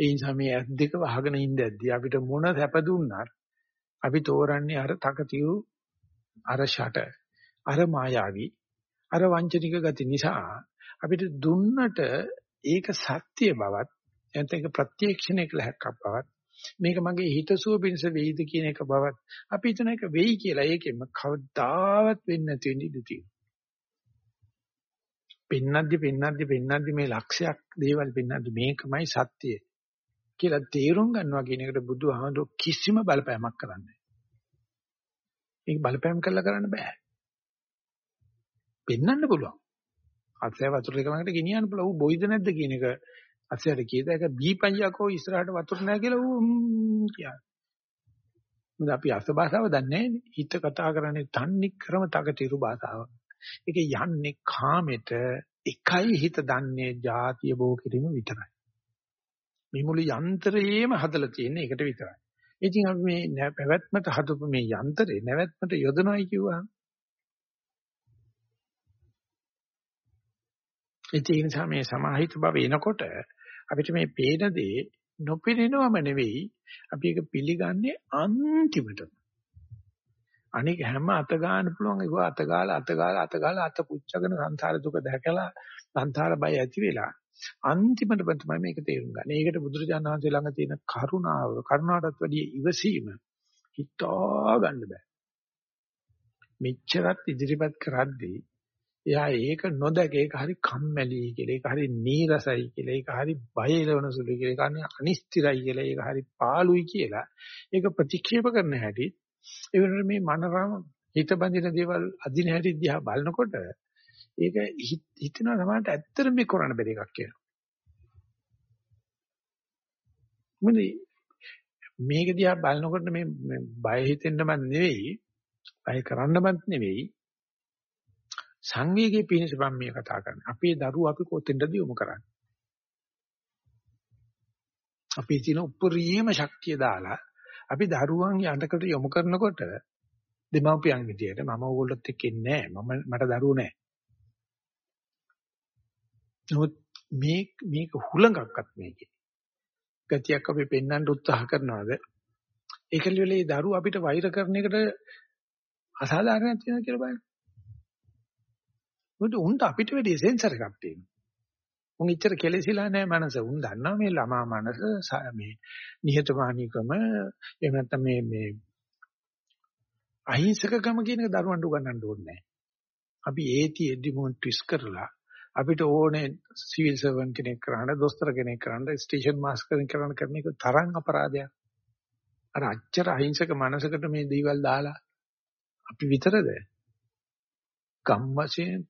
ඒ නිසා මේ ඇස් දෙක වහගෙන ඉඳද්දී අපිට මොන සැප දුන්නත් අපි තෝරන්නේ අර තකතියු අර ෂට අර මායාවි අර වංචනික ගති නිසා අපිට දුන්නට ඒක සත්‍ය බවත් නැත්නම් ඒක ප්‍රත්‍යක්ෂණය කළ හැක්කක් බවත් මේක මගේ හිතසුව පිණිස වෙයිද කියන එක බවත් අපි හිතන එක වෙයි කියලා ඒකෙම කවදාවත් වෙන්නේ නැති වෙන්න ඉඩ තියෙනවා. පින්නද්දි පින්නද්දි පින්නද්දි මේ ලක්ෂයක් දේවල් පින්නද්දි මේකමයි සත්‍යය. කියලා තේරුම් ගන්නවා කියන එකට බුදුහාමුදුර කිසිම බලපෑමක් කරන්නේ නැහැ. මේක බලපෑම් කළා කරන්න බෑ. පෙන්වන්න පුළුවන්. අත්සය වතුර එකමකට ගෙනියන්න පුළුවන්. ඌ බොයිද නැද්ද කියන එක අත්සයට කීයද ඒක බීපංජකෝ ඉස්සරහට වතුර නැහැ කියලා ඌ කියන්නේ. මොකද අපි අසභාෂාව දන්නේ නැහැ. හිත කතා කරන්නේ තන්නේ ක්‍රම තකතිරු භාෂාව. ඒක යන්නේ කාමෙට එකයි හිත දන්නේ ಜಾතිය බෝ කිරීම විතරයි. මේ මුළු යන්ත්‍රයේම හදලා තියෙන්නේ ඒකට විතරයි. ඉතින් අපි මේ පැවැත්මට හදපු මේ යන්ත්‍රේ නැවැත්මට යොදනවයි කිව්වහම ඒ නිසා මේ සමාහිත භව එනකොට අපිට මේ පේන දේ නොපිරිනවම නෙවෙයි අපි ඒක පිළිගන්නේ අන්තිමටම. අනික හැම අත ගන්න පුළුවන් ඒක අත ගාලා අත ගාලා අත ගාලා අත පුච්චගෙන සංසාර දුක දැකලා සංසාර බය ඇති වෙලා අන්තිමට තමයි මේක තේරුම් ගන්න. ඒකට බුදුරජාණන් වහන්සේ ළඟ තියෙන කරුණාව, කරුණාටත් වැඩිය ඉවසීම හිතා ගන්න බෑ. මෙච්චරත් ඉදිරිපත් කරද්දී එයා ඒක නොදැක ඒක හරි කම්මැලි කියලා, ඒක හරි නීරසයි කියලා, ඒක හරි බය එළවන සුළුයි කියලා, ඒක අනේ අනිස්තිරයි කියලා, ඒක හරි පාළුයි කියලා, ඒක ප්‍රතික්ෂේප කරන හැටි ඒ වෙනුවට මේ මනරම හිත බඳින දේවල් අදින හැටි දිහා බලනකොට ඒක හිතෙනවා සමහරට ඇත්තට මේ කරන්න බැරි එකක් කියලා. මොකද මේක දිහා බලනකොට මේ බය හිතෙන්නම නෙවෙයි, බය කරන්නමත් නෙවෙයි. සංවේගයේ පිණිස මම මේ කතා කරන්නේ. අපේ දරුවෝ අපි කොතෙන්ද යොමු කරන්නේ? අපි තියෙන උපරිම ශක්තිය දාලා අපි දරුවන් යටකට යොමු කරනකොට දෙමව්පියන් විදියට මම ඕගොල්ලොත් එක්ක ඉන්නේ නැහැ. මම මට දරුවෝ නැහැ. නමුත් මේ මේක හුලඟක්වත් මේකේ. ගතියක් අපි පෙන්වන්න උත්සාහ කරනවාද? ඒකල වෙලේ දරුව අපිට වෛර කරන එකට අසාධාරණයක් තියෙනවා කියලා බලන්න. මොකද උන්ට අපිට වැඩි සෙන්සර් එකක් තියෙනවා. උන් ඉච්චර කෙලෙසිලා නැහැ මනස. උන් දන්නවා මේ ළමා මනස මේ නිහතමානීකම එහෙම නැත්නම් මේ මේ අහිංසකකම කියන එක දරුවන්ට උගන්වන්න ඕනේ නැහැ. අපි ඒටි එඩිමොන් ට්විස් කරලා අපිට ඕනේ සිවිල් සර්වන් කෙනෙක් කරන්න, දොස්තර කෙනෙක් කරන්න, ස්ටේෂන් මාස්ටර් කෙනෙක් කරන්න කරන එක තරම් අපරාධයක්. අර අච්චර අහිංසක මනසකට මේ දේවල් දාලා අපි විතරද? ගම් වශයෙන්,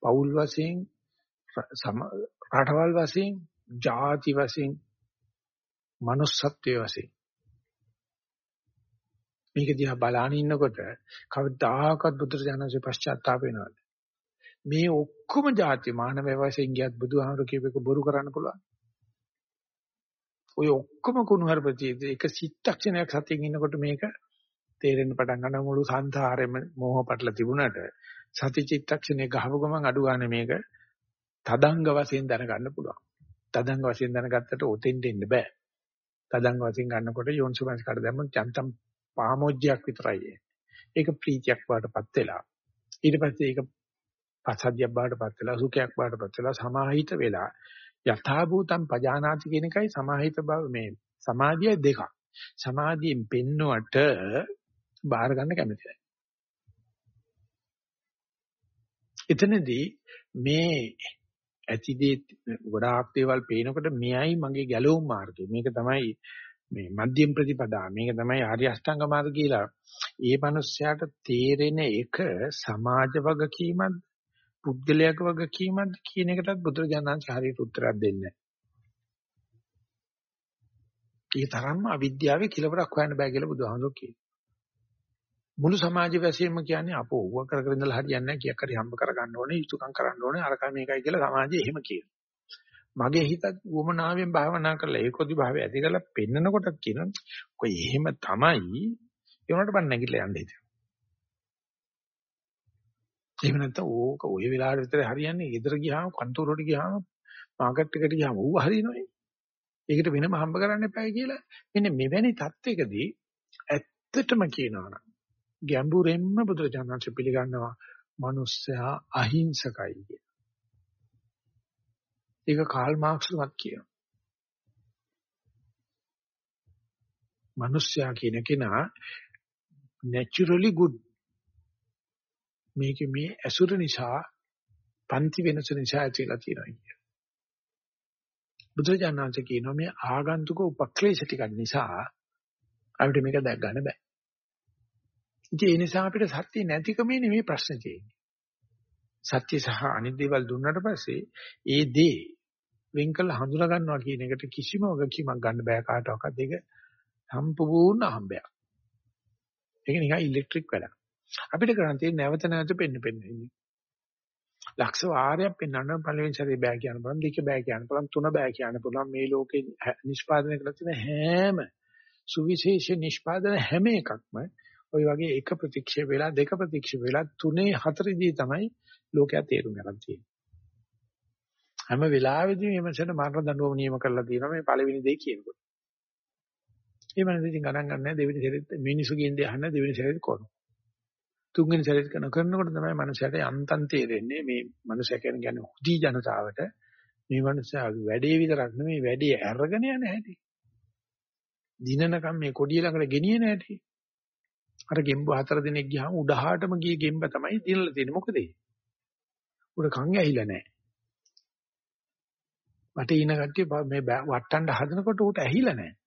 පෞල් වශයෙන්, රටවල් වශයෙන්, ಜಾති වශයෙන්, manussත්වයේ වශයෙන් මේක දිහා බලාන ඉන්නකොට කවදාකවත් බුදුරජාණන්සේ පශ්චාත්තාප වෙනවද? මේ ඔක්කොම ಜಾති මානව වශයෙන් ගියත් බුදුහාමුදුරු කියපේක බොරු කරන්න පුළුවන්. ඔය ඔක්කොම කුණුහරුපති එක සිත්තක්ෂණයක් සතියින් ඉන්නකොට මේක තේරෙන්න පටන් ගන්න මුළු සංසාරෙම මෝහ පටල තිබුණාට සති චිත්තක්ෂණේ ගහව ගමන් අඩු ගන්න මේක තදංග වශයෙන් දැනගන්න පුළුවන්. තදංග වශයෙන් දැනගත්තට ඔතෙන් දෙන්න බෑ. තදංග වශයෙන් ගන්නකොට යෝන්සුමස් කඩ දැම්මොත් චන්තම් පාමොජ්ජයක් විතරයි. ඒක ප්‍රීතියක් වඩටපත් වෙලා. ඊට පස්සේ ඒක පසද්ධියක් බාටපත් වෙලා සුඛයක් බාටපත් වෙලා සමාහිත වෙලා යථා භූතම් පජානාති කියන එකයි සමාහිත බව මේ සමාධිය දෙකක්. සමාධියෙන් පෙන්නුවට බාහිර ගන්න කැමති නැහැ. එතනදී මේ ඇතිදී ගොඩාක් දේවල් පේනකොට මෙයයි මගේ ගැලවුම් මාර්ගය. මේක තමයි මේ මධ්‍යම ප්‍රතිපදා. මේක තමයි ආර්ය අෂ්ටාංග මාර්ගය කියලා. ඒ මනුස්සයාට තේරෙන එක සමාජ වගකීමක් පුද්ගලයාක වගකීමක්ද කියන එකටත් බුදුරජාණන් හරියට උත්තරයක් දෙන්නේ නැහැ. ඒ තරම්ම අවිද්‍යාවේ කිලවරක් හොයන්න බෑ කියලා බුදුහාමුදුරුවෝ කියනවා. මුළු සමාජ වැසියෙම කියන්නේ අපෝ ඌව කර කර ඉඳලා හරියන්නේ නැහැ කීයක් හරි හම්බ කර ගන්න ඕනේ යුතුයකම් කරන්න ඕනේ අරකයි මේකයි කියලා සමාජය එහෙම කියනවා. මගේ හිතත් වමනාවෙන් භාවනා කරලා ඒකොදි භාවය ඇති කරලා පෙන්නකොටත් කියනවා කොයි එහෙම තමයි ඒ උනට බන් නැගිටලා යන්න හිතෙනවා. එහෙම නැත්නම් ඕක ওই වෙලාවට විතර හරියන්නේ ගෙදර ගියාම කන්තෝරේට ගියාම මාකට් එකට ගියාම ඌ හරිනවනේ. ඒකට වෙනම හම්බ කරන්න එපායි කියලා මෙන්න මෙවැනි தත්වයකදී ඇත්තටම කියනවා නම් ගැඹුරෙන්ම බුදුරජාණන් ශ්‍රී පිළිගන්නවා මිනිස්සයා අහිංසකයි කියලා. ඒක කාල් මාක්ස්ලමත් කියනවා. මිනිස්සයා කියන කෙනා naturally good මේක මේ ඇසුර නිසා පන්ති වෙනස නිසා ඇතිලා තියෙනවා කිය. බුදුජානනාංශ කියනවා මේ ආගන්තුක උපක්ලේශ ටික නිසා අපිට මේක දැක් ගන්න බෑ. ඉතින් ඒ නිසා අපිට සත්‍ය නැතිකමේ නෙමෙයි ප්‍රශ්න තියෙන්නේ. සත්‍ය සහ අනිත් දේවල් දුන්නාට පස්සේ ඒ දේ වෙන් කළ හඳුනා ගන්නවා කියන එකට කිසිම වගකීමක් ගන්න බෑ කාටවත්. ඒක සම්පූර්ණ අහඹයක්. ඒක නිකන් ඉලෙක්ට්‍රික් වැඩක්. අපිට කරන් තියෙන්නේ නැවත නැවත පෙන්න පෙන්න ඉන්නේ. ලක්ෂ වාරයක් පෙන්වන්න පළවෙනි සැරේ බෑ කියන්න පුළුවන්, දෙක බෑ කියන්න පුළුවන්, තුන බෑ කියන්න පුළුවන්. මේ ලෝකේ නිෂ්පාදනය කරලා තියෙන හැම සුවිශේෂ නිෂ්පාදන හැම එකක්ම ওই වගේ එක ප්‍රතික්ෂේප වෙලා දෙක ප්‍රතික්ෂේප වෙලා තුනේ හතරේදී තමයි ලෝකයා තේරුම් ගන්න තියෙන්නේ. හැම වෙලාවෙදීම මේ මනසට මරණ දඬුවම නියම කරලා තියෙනවා මේ පළවෙනි දේ කියනකොට. ඒ මනස ඉතින් ගණන් ගන්න නැහැ දෙවෙනි සැරේත් මිනිසු කියන්නේ අහන්න දෙවෙනි සැරේත් කරනවා. තුන්වෙනි සැරේත් කරන කරනකොට තමයි මනසට යන්තම් තේරෙන්නේ මේ මනුස්සය කියන්නේ හුදි ජනතාවට මේ මනුස්සයා වැඩේ විතරක් නෙමෙයි වැඩේ අරගෙන යන හැටි. දිනනකම් මේ කොඩිය ළඟට ගෙනියන හැටි. අර ගෙම්බ හතර දිනක් ගියාම උඩහාටම ගිය ගෙම්බ තමයි දිනලා තියෙන්නේ. මොකද ඒ? උඩ කන් ඇහිලා නැහැ. වටේ ඉන කට්ටිය මේ වට්ටන්න හදනකොට ඌට ඇහිලා නැහැ.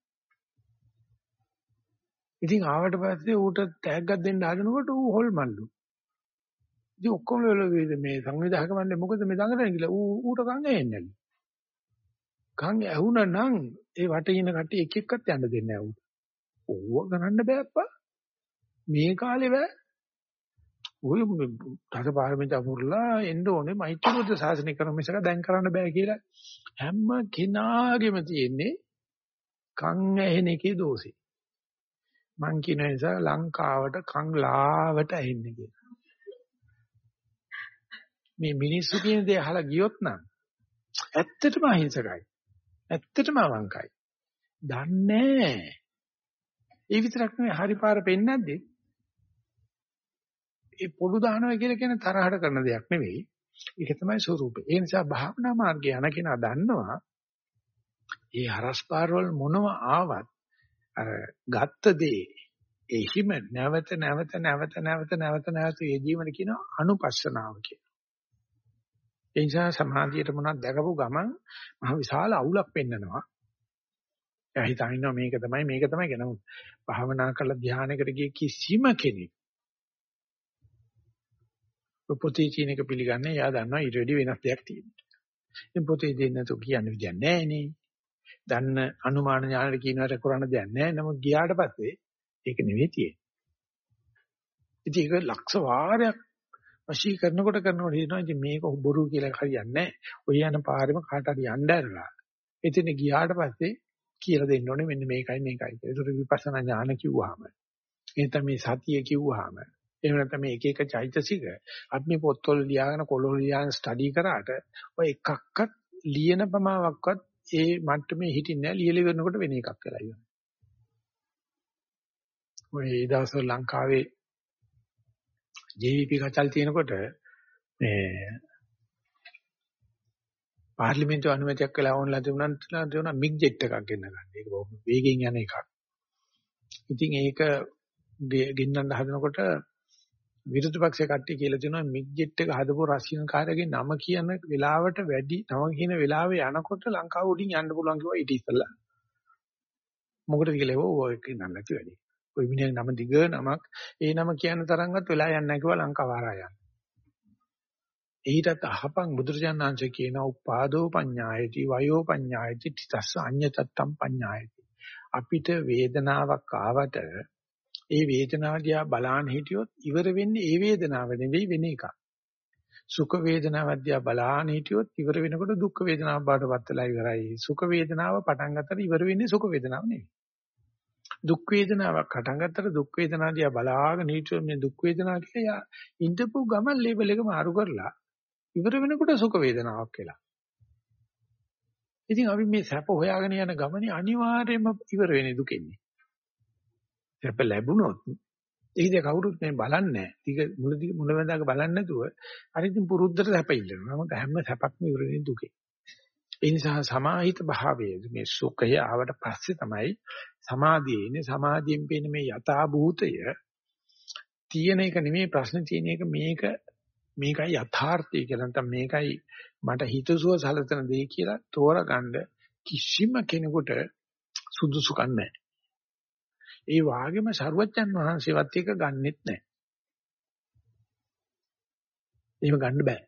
ඉතින් ආවට පස්සේ ඌට තෑග්ගක් දෙන්න හදනකොට ඌ හොල්මල්ලු. ඉතින් ඔක්කොම මේ සංවිධායක මණ්ඩලෙ මොකද මේ දඟලන්නේ කියලා ඌ ඌට කන් ඇහෙන්නේ නැලු. කන් ඇහුණා නම් ඒ වටේ ඉන කට්ටිය එක එක්කත් යන්න දෙන්නේ නැහැ ඌට. ඕව ගණන්න බෑප්පා. මේ කාලේ බෑ. ඔය දසපාරමිතා පුරලා එන්න ඕනේ මෛත්‍රී බුද්ධ ශාසනය කරන මිසක දැන් කරන්න බෑ කියලා හැම කෙනාගේම තියෙන්නේ කන් ඇහෙන එකේ දෝෂේ. මං කියන නිසා ලංකාවට කංලාවට ඇහෙන්නේ කියලා. මේ මිනිස්සු කියන දේ අහලා ගියොත් නම් ඇත්තටම අහිංසකයි. ඇත්තටම අවංකයි. දන්නේ ඒ විතරක් නෙවෙයි හරි පාර පෙන්නේ නැද්ද? ඒ පොඩු දානවා කියලා කියන්නේ තරහට කරන දෙයක් නෙවෙයි. ඒක තමයි ස්වરૂපය. ඒ නිසා භාවනා මාර්ගය යන කෙනා දන්නවා ඒ හරස්පාරවල මොනව ආවත් අර ගත්ත දේ එහිම නැවත නැවත නැවත නැවත නැවත නැවත ඒ ජීවන කියන අනුපස්සනාව කියන. ඒ නිසා සමාධියට මොනවද දැකපු ගමන් මහ විශාල අවුලක් පෙන්නනවා. එයා හිතනවා මේක තමයි මේක තමයි කියන භාවනා කළ ධානයකට ගිය කිසිම කෙනෙක් පොතේ කියන එක පිළිගන්නේ එයා දන්නවා ඊට වැඩි වෙනස් දෙයක් තියෙනවා. ඉතින් පොතේ දෙන්න තු කියන්නේ විදියක් නැහැ නේ. දන්න අනුමාන ඥානෙට කියනවට කරන්න දෙයක් නැහැ. නමුත් ගියාට පස්සේ ඒක නෙවෙයි තියෙන්නේ. ඉතින් ඒක ලක්ෂ වාරයක් වශී කරනකොට කරනකොට හිතනවා ඉතින් මේක බොරු කියලා හරියන්නේ නැහැ. ඔය යන පාරෙම කාට හරි යන්න ඇරලා. එතන ගියාට පස්සේ කියලා දෙන්න ඕනේ මෙන්න මේකයි මේකයි කියලා. ඒකට විපස්සනා ඥාන කිව්වහම එතන මේ සතිය කිව්වහම එහෙම නැත්නම් මේ එක එක චෛතසික අපි මේ පොත්වල ලියාගෙන කොළවල ලියාගෙන ස්ටඩි කරාට ඔය එකක්වත් ලියන ප්‍රමාවක්වත් ඒ මට්ටමේ හිටින්නේ නැහැ ලියලා ඉවරනකොට වෙන එකක් වෙලා ඉවරයි. ඔය ඒ දවස්වල ලංකාවේ JVP කචල් තියෙනකොට මේ පාර්ලිමේන්තු අනුමැතියක් කළා ඕන්ලා තිබුණා තිබුණා මිග් ජෙට් එකක් ගෙන්න ගන්න. ඒක බොහොම වේගෙන් යන එකක්. ඉතින් ඒක ගෙන්නන්න හදනකොට විරුද්ධ පක්ෂයේ කට්ටිය කියලා තියෙනවා මිග් ජෙට් එක හදපු රෂියන් කාර්යගේ නම කියන වෙලාවට වැඩි නම කියන වෙලාවේ යනකොට ලංකාව උඩින් යන්න පුළුවන් කිව්වා ඊට ඉස්සෙල්ලා. මොකටද කියලා ඒව ඔය කියන්න නැති වැඩි. ඔය මිනිහේ නම දිග නමක් ඒ නම කියන තරම්වත් වෙලා යන්නේ නැහැ කිව්වා ලංකාව ආරා යන්න. ඊටත් අහපන් බුදුරජාණන්සේ කියන උපාදෝ පඤ්ඤායති වයෝ පඤ්ඤායති තිතස්ස අඤ්ඤතත්තම් පඤ්ඤායති. අපිට වේදනාවක් ආවට ඒ වේදනාව දිහා බලාන හිටියොත් ඉවර වෙන්නේ ඒ වේදනාව නෙවෙයි වෙන එකක්. සුඛ වේදනාව දිහා බලාන හිටියොත් ඉවර වෙනකොට දුක් වේදනාව බවට පත් වෙලා ඉවරයි. සුඛ වේදනාව පටන් ගන්නතර ඉවර වෙන්නේ සුඛ වේදනාව නෙවෙයි. දුක් වේදනාවක් පටන් ගන්නතර දුක් වේදනාව දිහා බලාගෙන හිටියොත් මේ දුක් වේදනාව කියලා ඉඳපු ගමන් ලේබල් එක මාරු කරලා ඉවර වෙනකොට සුඛ වේදනාවක් කියලා. ඉතින් අපි මේ සැප හොයාගෙන යන ගමනේ අනිවාර්යයෙන්ම ඉවර වෙන්නේ දුකෙන්නේ. සැප ලැබුණොත් ඒකද කවුරුත් මේ බලන්නේ නැහැ. ටික මුලදී මුලවඳාක බලන්නේ නැතුව හරි ඉතින් පුරුද්දට සැප ඉල්ලනවා. නමුත් හැම සැපක්ම ඉවර වෙන්නේ දුකේ. ඒ නිසා සමාහිත භාවයේ මේ සුඛය ආවට පස්සේ තමයි සමාධියේ ඉන්නේ. සමාධියෙන් පේන මේ යථා භූතය තියෙන එක නෙමෙයි ප්‍රශ්නේ තියෙන එක මේක මේකයි යථාර්ථය කියලා නැත්නම් මේකයි මට හිතසුව සලතන දෙය කියලා තෝරගන්න කිසිම කෙනෙකුට සුදුසුකම් නැහැ. ඒ වාගේම සරුවච්චන් වහන්සේවත් එක ගන්නෙත් නැහැ. එහෙම ගන්න බෑ.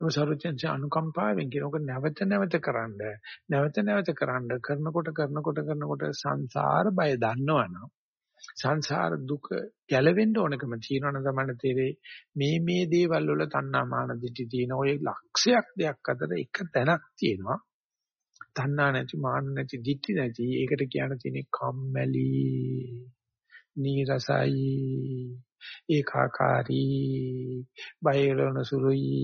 ඒ සරුවච්චන්සේ අනුකම්පාවෙන් කියනක නැවත නැවත කරන්න නැවත නැවත කරන්න කරනකොට කරනකොට කරනකොට සංසාර බය දන්නවනම් සංසාර දුක ගැලවෙන්න ඕනකම තියෙනවනම් තමයි තේරෙයි මේ මේ දේවල් වල තණ්හා මාන දිටි තියෙන ඔය ලක්ෂයක් දෙයක් අතර එක තැනක් තියෙනවා තණ්හා නැති මාන නැති දිටි නැති ඒකට කියන තියෙන්නේ කම්මැලි නීරසයි ඒකාකාරී බයලන සුළුයි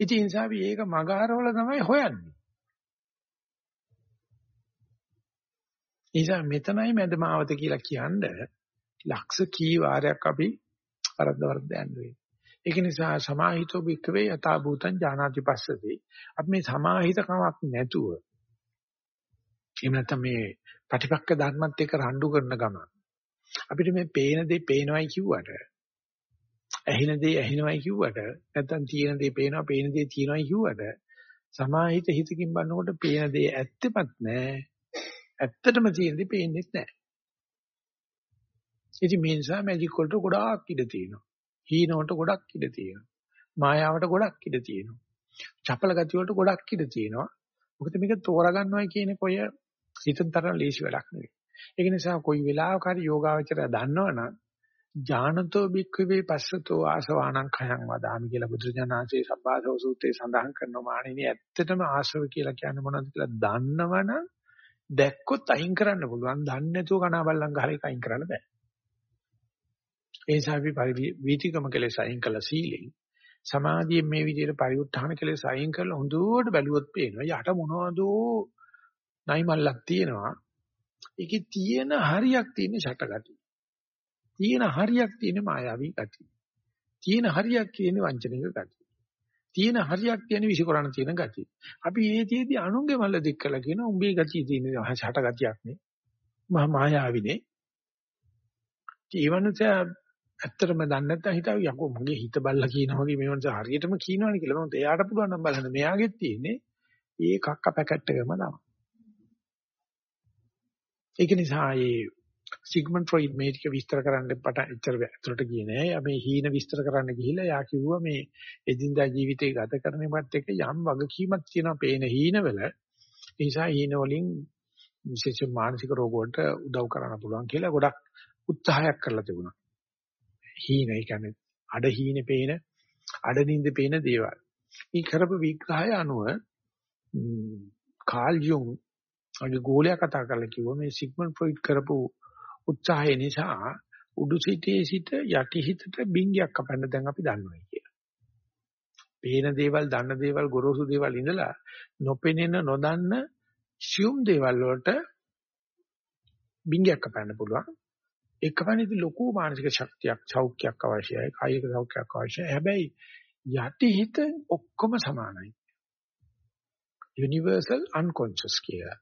ඉතින් සාවි ඒක මගහරවල තමයි හොයන්නේ නිසා මෙතනයි මැදමාවත කියලා කියන්නේ ලක්ෂ කී වාරයක් අපි වරද්ද වරද්ද යන්නේ. ඒක නිසා සමාහිතෝ භික්කවේ යථා භූතං ඥානාති පස්සති. අපි මේ සමාහිතකමක් නැතුව එහෙම නැත්නම් මේ ප්‍රතිපක්ක ධර්මත් එක්ක රණ්ඩු කරන ගම අපිට මේ පේන දේ පේනවයි කිව්වට ඇහෙන දේ ඇහෙනවයි කිව්වට නැත්නම් තියෙන දේ පේනවා පේන දේ තියෙනවයි කිව්වට සමාහිත හිතකින් බලනකොට පේන දේ ඇත්තෙමත් නැහැ ඇත්තටම තියෙන්නේ පේන්නේ නැහැ. ඉතින් මේ නිසා මැජික් වලට ගොඩාක් ඉඩ තියෙනවා. හීනවලට ගොඩක් ඉඩ තියෙනවා. මායාවට ගොඩක් ඉඩ තියෙනවා. චපල ගති වලට ගොඩක් ඉඩ තියෙනවා. මොකද මේක තෝරගන්නවා කියන්නේ කොය හිතෙන් තරම් ලේසි වැඩක් නෙවෙයි. ඒක නිසා කොයි වෙලාවක හරි යෝගාවචරය දන්නවනම් ඥානතෝ භික්ඛවේ පස්සතෝ ආසවාණං khයං වදාමි කියලා බුදුරජාණන්සේ සබ්බාසව සූත්‍රයේ සඳහන් කරනවා මාණෙනි ඇත්තටම ආශ්‍රව කියලා කියන්නේ මොනවද කියලා දන්නවනම් දැක්කොත් අයින් කරන්න පුළුවන්. දන්නේ නැතුව කනබල්ලන් ගහලා ඒක අයින් කරන්න බෑ. ඒ නිසා අපි වීතිකම කෙලෙස් අයින් කළා සීලෙන්. සමාධියෙන් මේ විදිහට පරිඋත්ථාන කෙලෙස් අයින් කරලා හොඳට බැලුවොත් පේනවා යට මොනවද නයිමල්ලක් තියෙනවා. ඒකේ තියෙන හරියක් තියෙන ෂටගති. තියෙන හරියක් තියෙන මායාවී ගති. තියෙන හරියක් තියෙන වංචනික ගති. තියෙන හරියක් තියෙන විසිකරණ තියෙන ගති. අපි ඒ තියේදී අනුන්ගේ මල්ල දික් කළා කියන උඹේ ගතිය තියෙන ෂටගතියක් නේ. මහා මායාවිනේ. ඊවනස ඇත්තටම දන්නේ නැත්නම් හිතාව යකෝ මගේ හිත බල්ලා කියනවා වගේ මේ වන්ස හරියටම කියනවනේ කියලා. මොකද එයාට පුළුවන් නම් බලන්න මෙයාගෙත් තියෙන්නේ ඒ කක්ක පැකට් එකම තමයි. ඒක නිසා මේ සිග්මන්ඩ් ෆ්‍රොයිඩ් මේ ටික විස්තර කරන්න පට එච්චර ඇතුළට ගියේ නෑ. මේ හීන විස්තර කරන්න ගිහිල්ලා යා කිව්වා මේ එදින්දා ජීවිතේ ගත කරනවත් එක්ක යම් වගකීමක් තියෙනවා පේන හීනවල. ඒ නිසා හීන වලින් විශේෂ මානසික රෝග වලට උදව් කරන්න පුළුවන් කියලා ගොඩක් උත්සාහයක් කරලා තිබුණා. හීන ඒ කියන්නේ අඩ හීනේ පේන අඩ නින්ද පේන දේවල්. මේ කරපු විග්‍රහය අනුව කාල් යුන් අගේ ගෝලයා කතා කරලා කිව්වා මේ සිග්මන්ඩ් ෆ්‍රොයිඩ් කරපු උත්සාහය නිසා උඩු සිටේ සිට යටි හිතට බින්ගයක් කපන්න දැන් අපි දන්නවා කියලා. පේන දේවල්, දන්න දේවල්, ගොරෝසු දේවල් ඉඳලා නොපෙනෙන, නොදන්න සියුම් දේවල් වලට බින්ගයක් කපන්න පුළුවන්. එකවනිදි ලොකු මානසික ශක්තියක්, සෞඛ්‍යයක් අවශ්‍යයි, කායික සෞඛ්‍යයක් අවශ්‍යයි. හැබැයි යටි හිත ඔක්කොම සමානයි. universal unconscious කියලා.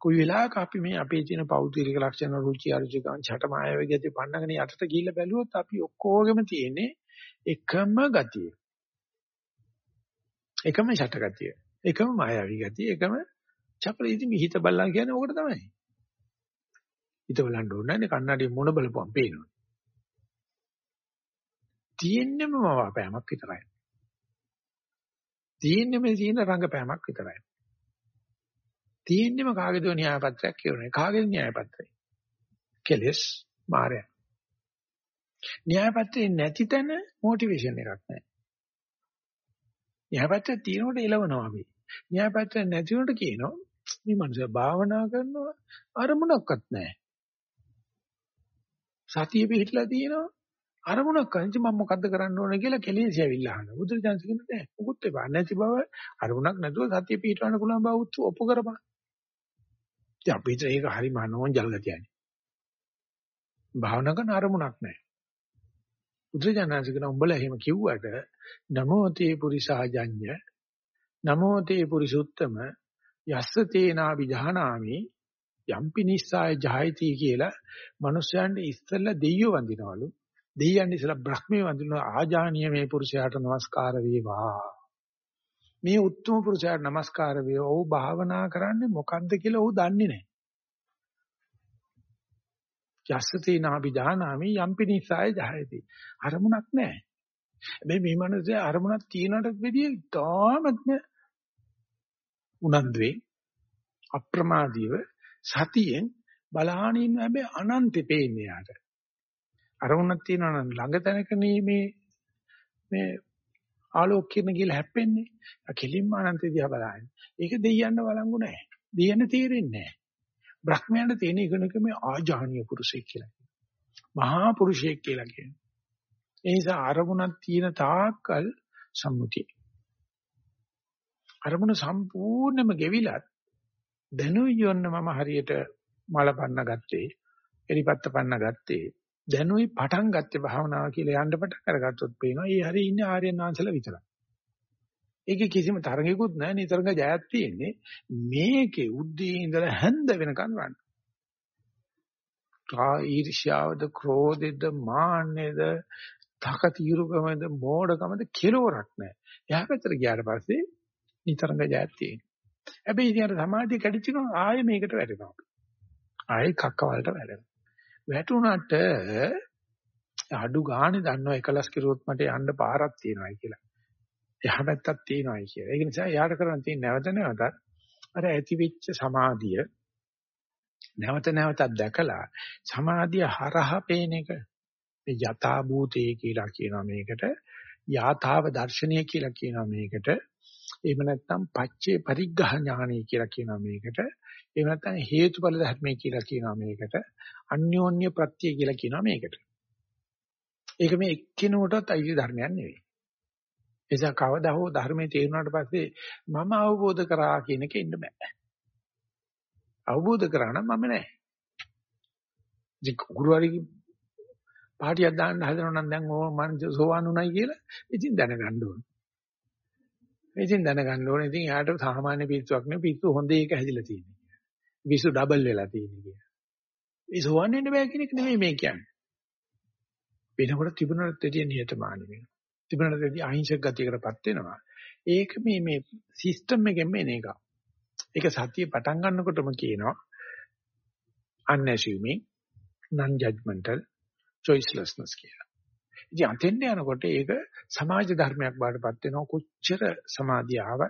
කොයි වෙලාවක අපි මේ අපේ තියෙන පෞද්ගලික ලක්ෂණ රුචි අරුචිකම් ඡට මායාවේ ගතිය පන්නගෙන යටට ගිහිල්ලා බැලුවොත් අපි ඔක්කොගෙම තියෙන්නේ එකම ගතිය. එකම ඡට ගතිය. එකම මායාවී ගතිය. එකම චපලීති මිහිත බල්ලන් කියන්නේ ඕකට තමයි. හිත බලන්න ඕනේ නැහැ කන්නඩිය මොන බලපුවම් පේනවා. තියෙන්නේම මවාපෑමක් විතරයි. තියෙන්නේ මේ තියෙන රංගපෑමක් විතරයි. තියෙන්නේම කාගේද න්‍යාය පත්‍රයක් කියවනේ. කාගේද න්‍යාය පත්‍රය? කෙලස් මායя. න්‍යාය පත්‍රේ නැති තැන මොටිවේෂන් එකක් නැහැ. න්‍යාය පත්‍රය තියෙනකොට එලවනවා අපි. න්‍යාය පත්‍රය නැති උනට කියනවා මේ මනුස්සයා භාවනා කරනවා අරමුණක්වත් නැහැ. සතිය පිහිටලා තියෙනවා අරමුණක් අනිත් මම මොකද්ද කරන්න ඕන කියලා කෙලෙස් ඇවිල්ලා අහනවා. බුදුරජාණන් කියන්නේ නැහැ. මොකුත් එපා. නැති බව අරමුණක් නැතුව සතිය පිහිටවන්න පුළුවන් බව ඔප්පු කරපන්. ඉතින් අපිට ඒක හරි මනෝන්ජල් ගතියනේ. භාවනා කරන අරමුණක් නැහැ. බුදුරජාණන් කියන උඹලා එහෙම කිව්වට නමෝ තේ පුරිසාජඤ්ඤ නමෝ තේ පුරිසුත්තම යස්ස තේනා විධානාමි යම්පි නිස්සාය ජායති කියලා මිනිස්යන්ට ඉස්සෙල්ලා දෙයියෝ වඳිනවලු දෙයියන් ඉස්සෙල්ලා බ්‍රහ්මී වඳින ආජානීය මේ පුරුෂයාට නමස්කාර වේවා මේ උත්තම පුරුෂයාට নমස්කාර වේ. ඔහු භාවනා කරන්නේ මොකද්ද කියලා ඔහු දන්නේ නැහැ. යස්සති නාබිදානාමි යම්පිනිසාය ජහයති. අරමුණක් නැහැ. හැබැයි මේ මනසේ අරමුණක් තියනටත් වෙදිය තාමත්ම උනන්දුවේ අප්‍රමාදීව සතියෙන් බලාගෙන ඉන්න හැබැයි අනන්තේ පේන්නේ යාට. අරමුණක් තියනවා නම් ළඟ තැනක මේ මේ ආලෝක කිරණ කියලා හැප්පෙන්නේ. කෙලින්ම අනන්තය දිහා බලන්නේ. ඒක දෙයියන්න වළංගු නැහැ. දෙයියන්න තේරෙන්නේ නැහැ. බ්‍රහ්මයන්ට තියෙන ඉගෙනක මේ ආජානීය පුරුෂයෙක් කියලා කියනවා. මහා පුරුෂයෙක් කියලා කියනවා. ඒ නිසා අරමුණක් තියෙන තාක්කල් සම්මුතිය. අරමුණ සම්පූර්ණයෙන්ම ගෙවිලත් දැනුයි යොන්න මම හරියට මල පන්න ගත්තේ, එලිපත්ත පන්න ගත්තේ, දැනුයි පටන් ගත්තේ භාවනාව කියලා යන්න පටන් කරගත්තොත් පේනවා ඒ හරිය ඉන්නේ ආර්යයන් වහන්සේලා විතරයි. ඒකේ කිසිම තරඟයක්වත් නැහැ නිතරම ජයක් තියෙන්නේ මේකේ උද්දී ඉඳලා හැන්ද වෙනකන් ගන්න. කා ඊර්ෂ්‍යාවද ක්‍රෝධෙද මාන්නේද තකතිරුකමද මෝඩකමද කෙලවරක් නැහැ. එහා පැත්තට ගියාට පස්සේ නිතරම ජයක් තියෙනවා. හැබැයි ඉතින් අර සමාධිය කැඩිච්ච ගමන් ආයෙ මේකට වැටෙනවා. ආයෙ කක්ක වලට වැටෙනවා. වැටුණාට අඩු ගානේ දන්නවා එකලස් කිරුවොත් මට යන්න පාරක් තියෙනවායි කියලා. එහා පැත්තක් තියෙනවායි කියලා. ඒක නිසා යාට කරන්න තියෙන නැවත නැවතත් අර ඇතිවෙච්ච සමාධිය නැවත නැවතත් දැකලා සමාධිය හරහා පේන එක මේ යථා භූතේ කියලා කියනවා මේකට යථාව දර්ශනීය කියලා කියනවා මේකට එහෙම නැත්නම් පච්චේ පරිග්ඝහ ඥානයි කියලා කියනවා මේකට එහෙම නැත්නම් හේතුඵල ධර්මයි කියලා කියනවා මේකට. අන්‍යෝන්‍ය ප්‍රත්‍ය කියලා කියනවා මේකට. ඒක මේ එක්කිනුවටත් අයිති ධර්මයක් නෙවෙයි. එසා කවදා හෝ ධර්මයේ තේරුණාට පස්සේ මම අවබෝධ කරා කියන එක ඉන්න බෑ. අවබෝධ කරා නම් මම නෑ. ඉතින් ගුරුවරයෙක් පාටියක් දාන්න හදනවා නම් දැන් ඕ මං සෝවාන් උනායි කියලා ඉතින් දැනගන්න ඕනේ. ඉතින් දැනගන්න ඕනේ ඉතින් එයාට සාමාන්‍ය පිස්සුවක් නෙවෙයි පිස්සු හොඳ එක හැදිලා තියෙන්නේ. පිස්සු ඩබල් වෙලා තියෙන්නේ කියලා. ඒ සෝවාන් වෙන්න බෑ කියන එක නෙමෙයි මේ කියන්නේ. වෙනකොට තිබුණට දෙවිය නියතමානී වෙනවා. තිබුණට දෙවිය අහිංසක ගතියකටපත් වෙනවා. ඒක මේ මේ සිස්ටම් එකෙන් එන එක. ඒක සතිය පටන් ගන්නකොටම කියනවා unassuming non judgmental choicelessness කියලා. ඉතින් අතෙන්ට යනකොට ඒක සමාජ ධර්මයක් බාටපත් වෙනවා කොච්චර සමාධිය ආව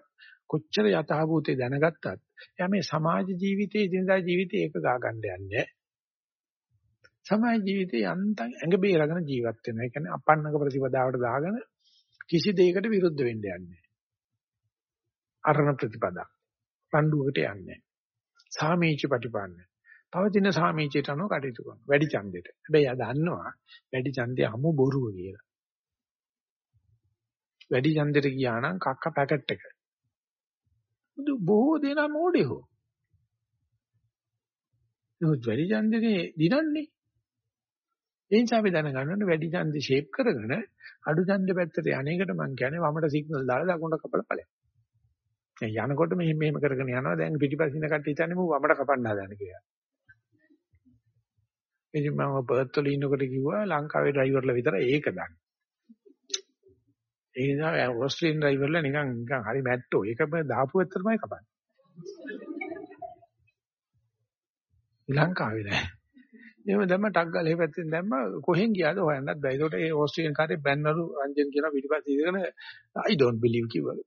කොච්චර යථාභූතේ දැනගත්තත් එයා මේ සමාජ ජීවිතයේ දිනදා ජීවිතේ ඒක ගා ගන්න යන්නේ සමාජ ජීවිතේ යන්තම් ඇඟ බේරගෙන ජීවත් වෙනවා. ඒ කියන්නේ අපන්නක ප්‍රතිපදාවට දාගෙන කිසි දෙයකට විරුද්ධ වෙන්න යන්නේ අරණ ප්‍රතිපදා. රණ්ඩුවකට යන්නේ සාමීච ප්‍රතිපන්න. පවතින සාමීචයට අනුව කටයුතු කරනවා. වැඩි ඡන්දෙට. හැබැයි ආ දන්නවා වැඩි ඡන්දය අමු බොරුව කියලා. වැඩි ඡන්දෙට ගියා නම් කක්ක පැකට් එක. බුදු බොහෝ දෙනා මොඩේ හෝ. නමුත් වැඩි ඡන්දේ දිනන්නේ. ඒ නිසා අපි දැනගන්න ඕනේ වැඩි ඡන්දේ ෂේප් කරගෙන අඩු ඡන්දේ පැත්තට යන්නේකට මම කියන්නේ වමට සිග්නල් දාලා දකුණට කපලා ඵලයක්. දැන් යනකොට මෙහෙම මෙහෙම කරගෙන යනවා දැන් පිටිපස්සින කට්ටිය හිතන්නේ මම වමට කපන්න හදන කියලා. ඉතින් මම පර්ත් වල ඉන්නකොට කිව්වා ලංකාවේ ඩ්‍රයිවර්ලා විතර ඒක දන්නේ. ඒ නිසා ඕස්ට්‍රේලියානු ඩ්‍රයිවර්ලා නිකන් නිකන් හරි මැට්ටෝ. ඒක දාපු ඇත්තටමයි කපන්නේ. ලංකාවේ නෑ. එහෙම දැම්ම ටක් ගාලා ඒ පැත්තෙන් දැම්ම කොහෙන් ගියාද හොයන්නත් බෑ. ඒකට ඒ ඕස්ට්‍රේලියානු කාර්යය බැන්නලු රංජන් කියන පිටිපස්සේ ඉඳගෙන I don't believe කිව්වලු.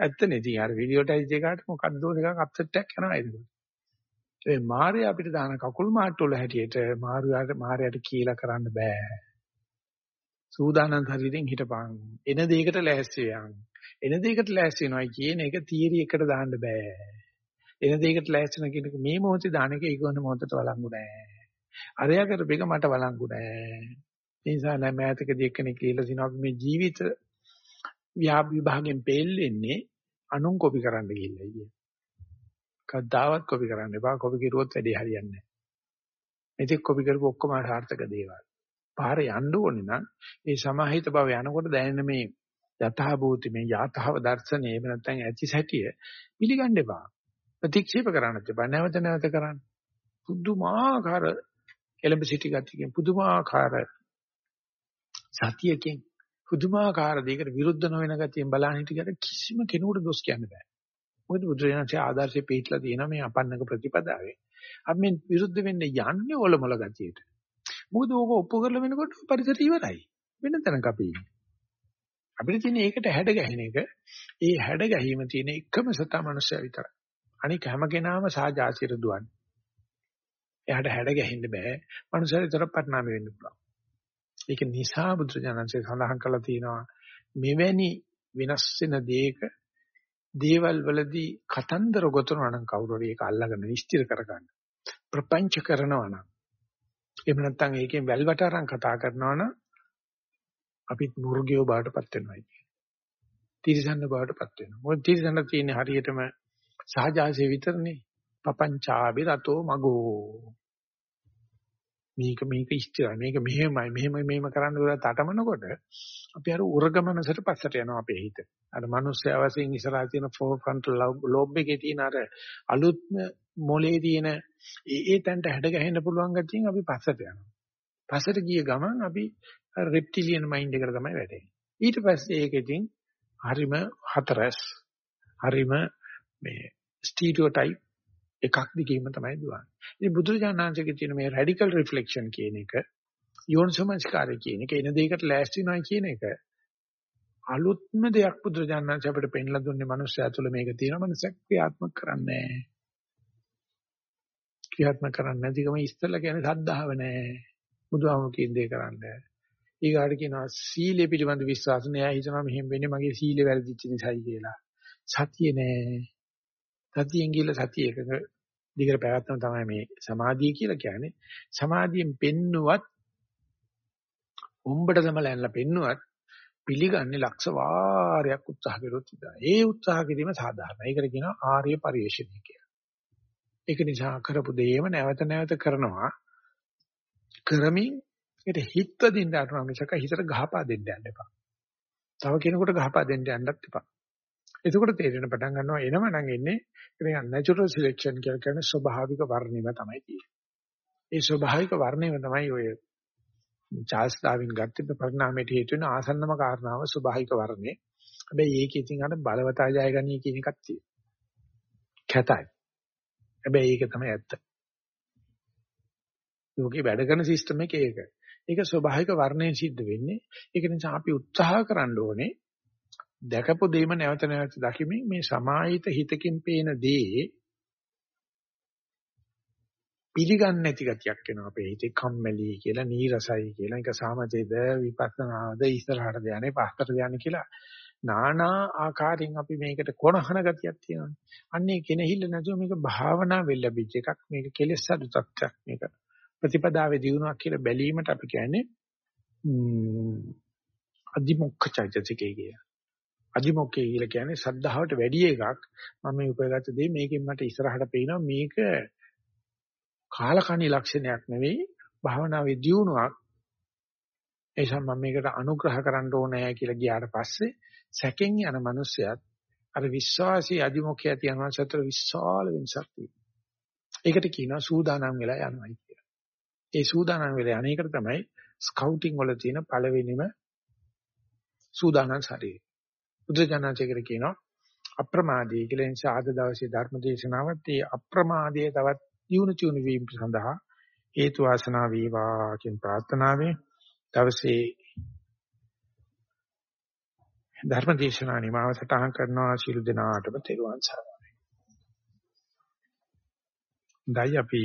ඇත්තනේ ඉතින් අර වීඩියෝ ටයිස් එකකට මොකක්ද නිකන් අප්සෙට් එකක් යනවා ඒක. ඒ මාර්ය අපිට දාන කකුල් මාට්ටු වල හැටියට මාර්යාට මාර්යාට කියලා කරන්න බෑ. සූදානම් ශරීරයෙන් හිටපන්. එන දෙයකට ලෑස්ති වෙයන්. එන දෙයකට ලෑස්ති වෙනවා කියන එක තියරි එකට දාන්න බෑ. එන දෙයකට ලෑස්ති වෙන කෙනෙක් මේ මොහොතේ දාන එක ඊගොන මොහොතට වළංගු නෑ. අරයා කරපේක මට වළංගු නෑ. ඒ නිසා නම් මෑතකදී එක්කෙනෙක් කියලා සිනවා මේ ජීවිත ව්‍යාප විභාගයෙන් පෙල්ලෙන්නේ අනුන් කොපි කරන්න ගිහිල්ලා කිය. කවදාවත් කොපි කරන්න එපා. කොපි කරුවොත් වැඩේ හරියන්නේ නැහැ. මේක කොපි කරපු ඔක්කොම සාර්ථක දේවල්. පාර යන්න ඕනේ නම් ඒ සමාහිත බව යනකොට දැනෙන මේ යථා භූති මේ යථාව දර්ශනය එහෙම නැත්නම් ඇති සැටිය පිළිගන්න එපා. ප්‍රතික්ෂේප කරන්නත් එපා. නැවත නැවත කරන්න. පුදුමාකාර එලඹ සිටි ගතියකින් පුදුමාකාර සතියකින් පුදුමාකාර දෙයකට විරුද්ධ නොවන ගතියෙන් බලන්න හිටියට කිසිම කෙනෙකුට දොස් කියන්න බෑ. මොකද බුදුරජාණන්සේ ආදර්ශය පිටලා තියෙනවා මේ අපන්නක ප්‍රතිපදාවේ. අපි මේ විරුද්ධ වෙන්න යන්නේ ඔලොමල ගතියට. මොකද ඕක ඔප්පු කරලා වෙනකොට පරිසරය ඉවරයි. වෙන තැනක අපි අපිට තියෙන ඒකට හැඩ ගැහෙන එක ඒ හැඩ ගැහිම තියෙන එකම සතා මනුස්සය විතරයි. අනික හැම කෙනාම සාජාසිර දුවන්නේ. එයාට හැඩ ගැහෙන්න බෑ. මනුස්සය විතර පරිණාමය වෙන්න පුළුවන්. ඒක නිසා බුදුරජාණන්සේ සඳහන් කළා තියෙනවා මෙවැනි වෙනස් වෙන දෙයක දේවල් වලදී කතන්දර ගොතනවා නම් කවුරු හරි ඒක අල්ලගෙන නිශ්චිත කරගන්න. ප්‍රපංච කරනවා නම් එහෙම නැත්නම් ඒකෙන් වැල්වට අරන් කතා කරනවා නම් අපිත් මුර්ගයෝ බාටපත් වෙනවා කියන්නේ. තිරිසන්න බාටපත් වෙනවා. මොකද තිරිසන්න තියෙන හරියටම සහජාසය විතරනේ. පපංචාබි රතෝ මගෝ මේක මේක ඉස්තිරයි මේක මෙහෙමයි මෙහෙම මෙහෙම කරන්න කියලා තටමනකොට අපි අර උර්ගමනසට පස්සට යනවා අපේ හිත. අර මිනිස්සයා වශයෙන් ඉස්සරහා තියෙන ෆ්‍රන්ටල් ලෝබ් එකේ තියෙන අර අලුත්ම මොලේ තියෙන ඒ ඒ තැනට හැඩ ගැහෙන්න පුළුවන් ගැතියින් අපි පස්සට යනවා. පස්සට ගිය ගමන් අපි රෙප්ටිලියන් මයින්ඩ් එකට තමයි වැටෙන්නේ. ඊට පස්සේ ඒකෙකින් හරිම හතරස් හරිම මේ ස්ටීරියෝටයිප් එකක් දිගීම තමයි දුවන්නේ. ඉතින් බුදුරජාණන්සේගේ තියෙන මේ රැඩිකල් රිෆ්ලෙක්ෂන් කියන එක යෝනිසමස්කාරය කියන එක එන දෙයකට ලෑස්ති වෙනවා කියන එක අලුත්ම දෙයක් බුදුරජාණන්සේ අපිට පෙන්ලා දුන්නේ මනුස්සයා තුළ මේක තියෙනවා මනසක් ක්‍රියාත්මක කරන්නේ නැහැ. ක්‍රියාත්මක කරන්නේ නැතිකම ඉස්සෙල්ලා කියන්නේ සද්ධාව නැහැ. බුදුහාමුදුරු කියන දේ කරන්නේ. ඊගාට කියනවා සීලය පිළිබඳ විශ්වාස නෑ හිතනවා මෙහෙම වෙන්නේ මගේ සීලය වැරදිච්ච නිසායි කියලා. සතිය නෑ. සතියෙන් ගිහලා සතිය එකක දිගට පැවැත්ම තමයි මේ සමාධිය කියලා කියන්නේ. සමාධියෙන් පෙන්නුවත් උඹට තමයි ඇනලා පෙන්නුවත් පිළිගන්නේ ලක්ෂ වාරයක් උත්සාහ කළොත් විතරයි. ඒ උත්සාහ කිරීම සාධාරණයි. ඒකට කියනවා ආර්ය පරිශ්‍රණය කියලා. ඒක නිසා කරපු දෙයම නැවත නැවත කරනවා. කරමින් ඒකට හිත දෙන්න අරනවා මිසක හිතට ගහපා දෙන්න යන්න එපා. තව කෙනෙකුට ගහපා දෙන්න යන්නත් එපා. එතකොට තේරෙන පටන් ගන්නවා එනම නම් එන්නේ ඒක නැචරල් සිලෙක්ෂන් කියලා කියන ස්වභාවික වර්ණයම තමයි තියෙන්නේ. ඒ ස්වභාවික වර්ණයම තමයි ඔය චාල්ස් ඩාවින් ගත්ත පරිණාමයට හේතු වෙන ආසන්නම කාරණාව ස්වභාවික වර්ණය. හැබැයි ඒක ඉතින් අර බලවතා ජයගනී කියන එකක් තියෙනවා. කැතයි. හැබැයි ඒක තමයි ඇත්ත. යෝගේ වැඩ කරන සිස්ටම් එක ඒක. ඒක ස්වභාවික වර්ණයෙන් සිද්ධ වෙන්නේ. ඒක නිසා අපි උත්සාහ කරන්න ඕනේ දැකපු දෙයම නැවත නැවත දකිමින් මේ සමාහිත හිතකින් පේන දේ පිළිගන්නේ නැති ගතියක් එනවා අපේ හිතේ කම්මැලි කියලා නීරසයි කියලා ඒක සාමතේද විපස්සනාද ඉස්සරහට යන්නේ පස්සට යන්නේ කියලා නානා ආකාරයෙන් අපි මේකට කොනහන ගතියක් තියෙනවා. අන්නේ කෙනෙහිල්ල නැතුව මේක භාවනා වෙල්ලබිච්ච එකක් මේක කෙලෙස් අඩු තත්ත්වයක් මේක ප්‍රතිපදාවේ දිනුවක් කියලා බැලීමට අපි කියන්නේ අදිමොක්ඛ චෛතසිකය කිය. අදිමොක්ඛය කියලා කියන්නේ සද්ධාවට වැඩි එකක්. මම මේ උපයගත්ත දේ මේකෙන් මට ඉස්සරහට පේනවා මේක කාලකණ්ණි ලක්ෂණයක් නෙවෙයි භාවනාවේ දියුණුවක්. ඒ නිසා මම මේකට අනුග්‍රහ කරන්න ඕනේ කියලා ගියාට පස්සේ සැකෙන් යන මිනිස්සයත් අර විශ්වාසී අදිමොක්ඛය තියනවා සතර විශාල වෙනසක් තියෙනවා. ඒකට කියනවා සූදානම් වෙලා යනවායි කියලා. ඒ සූදානම් වෙලා අනේකට තමයි ස්කවුටින් වල තියෙන පළවෙනිම සූදානම් ශරීරය. බුදුජානකයකට කියනවා. අප්‍රමාදී කියලා. නිසා අද දවසේ ධර්ම දේශනාවත් මේ අප්‍රමාදයේ තවත් දියුණු චුණු වීම සඳහා හේතු වාසනා වේවා කියන ප්‍රාර්ථනාවෙන් දවසේ ධර්ම දේශනා නිමාව සටහන් කරනවා. ශිළු දෙනාටම තෙරුවන් සරණයි. දැයි අපි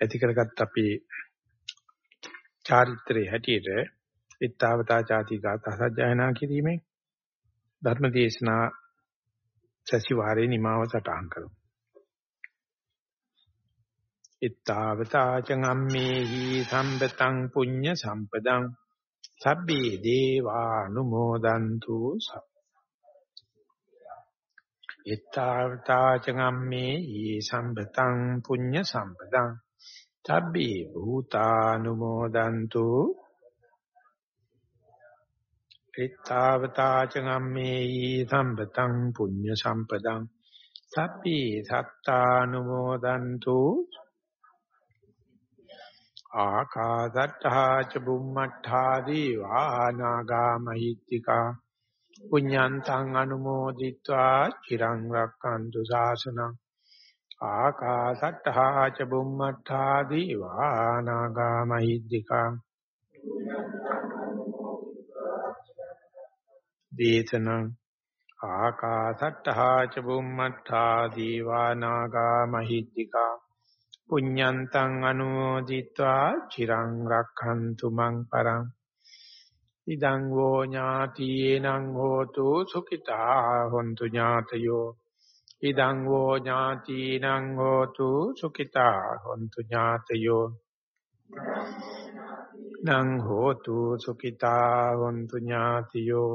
ඇති කරගත් අපේ චාරිත්‍රයේ හැටියට ittavata chati gata sajjayana කිරීමෙන් ධර්ම දේශනා සැසිවාරේ නිමාව සටහන් කරමු. ittavata චංගම්මේහි සම්පතං පුඤ්ඤ සම්පදං සබ්බේ දේවානුමෝදන්තු ittavata චංගම්මේහි සම්පතං පුඤ්ඤ සම්පදං සබ්බේ භූතානුමෝදන්තු ත්තාවතාච ගම්මේහි සම්පතං පුඤ්ඤ සම්පදං සප්පි සත්තානුමෝදන්තු ආකාදත්තා ච බුම්මත්තා දීවානාගා මහිත්‍තිකා පුඤ්ඤන්තං අනුමෝදිත්වා චිරං රක්칸තු සාසනං ආකාසට්ඨා ච බුම්මත්තා දීවානාගා මහිද්దికා දේශනං ආකාසට්ඨා ච බුම්මත්තා දීවානාගා මහිත්‍තිකා පුඤ්ඤන්තං අනුමෝදිत्वा චිරං රක්ඛන්තු මං පරං ඉදං වෝ ඥාතිේනං හෝතු සුඛිතා හොන්තු ඥාතයෝ ඉදං වෝ ඥාතිනං හෝතු සුඛිතා හොන්තු ඥාතයෝ නං හෝතු සුඛිතා හොන්තු ඥාතියෝ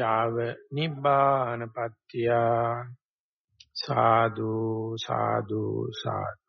යාව නිබ්බානපත්ත්‍ය. සාදු සාදු සාදු.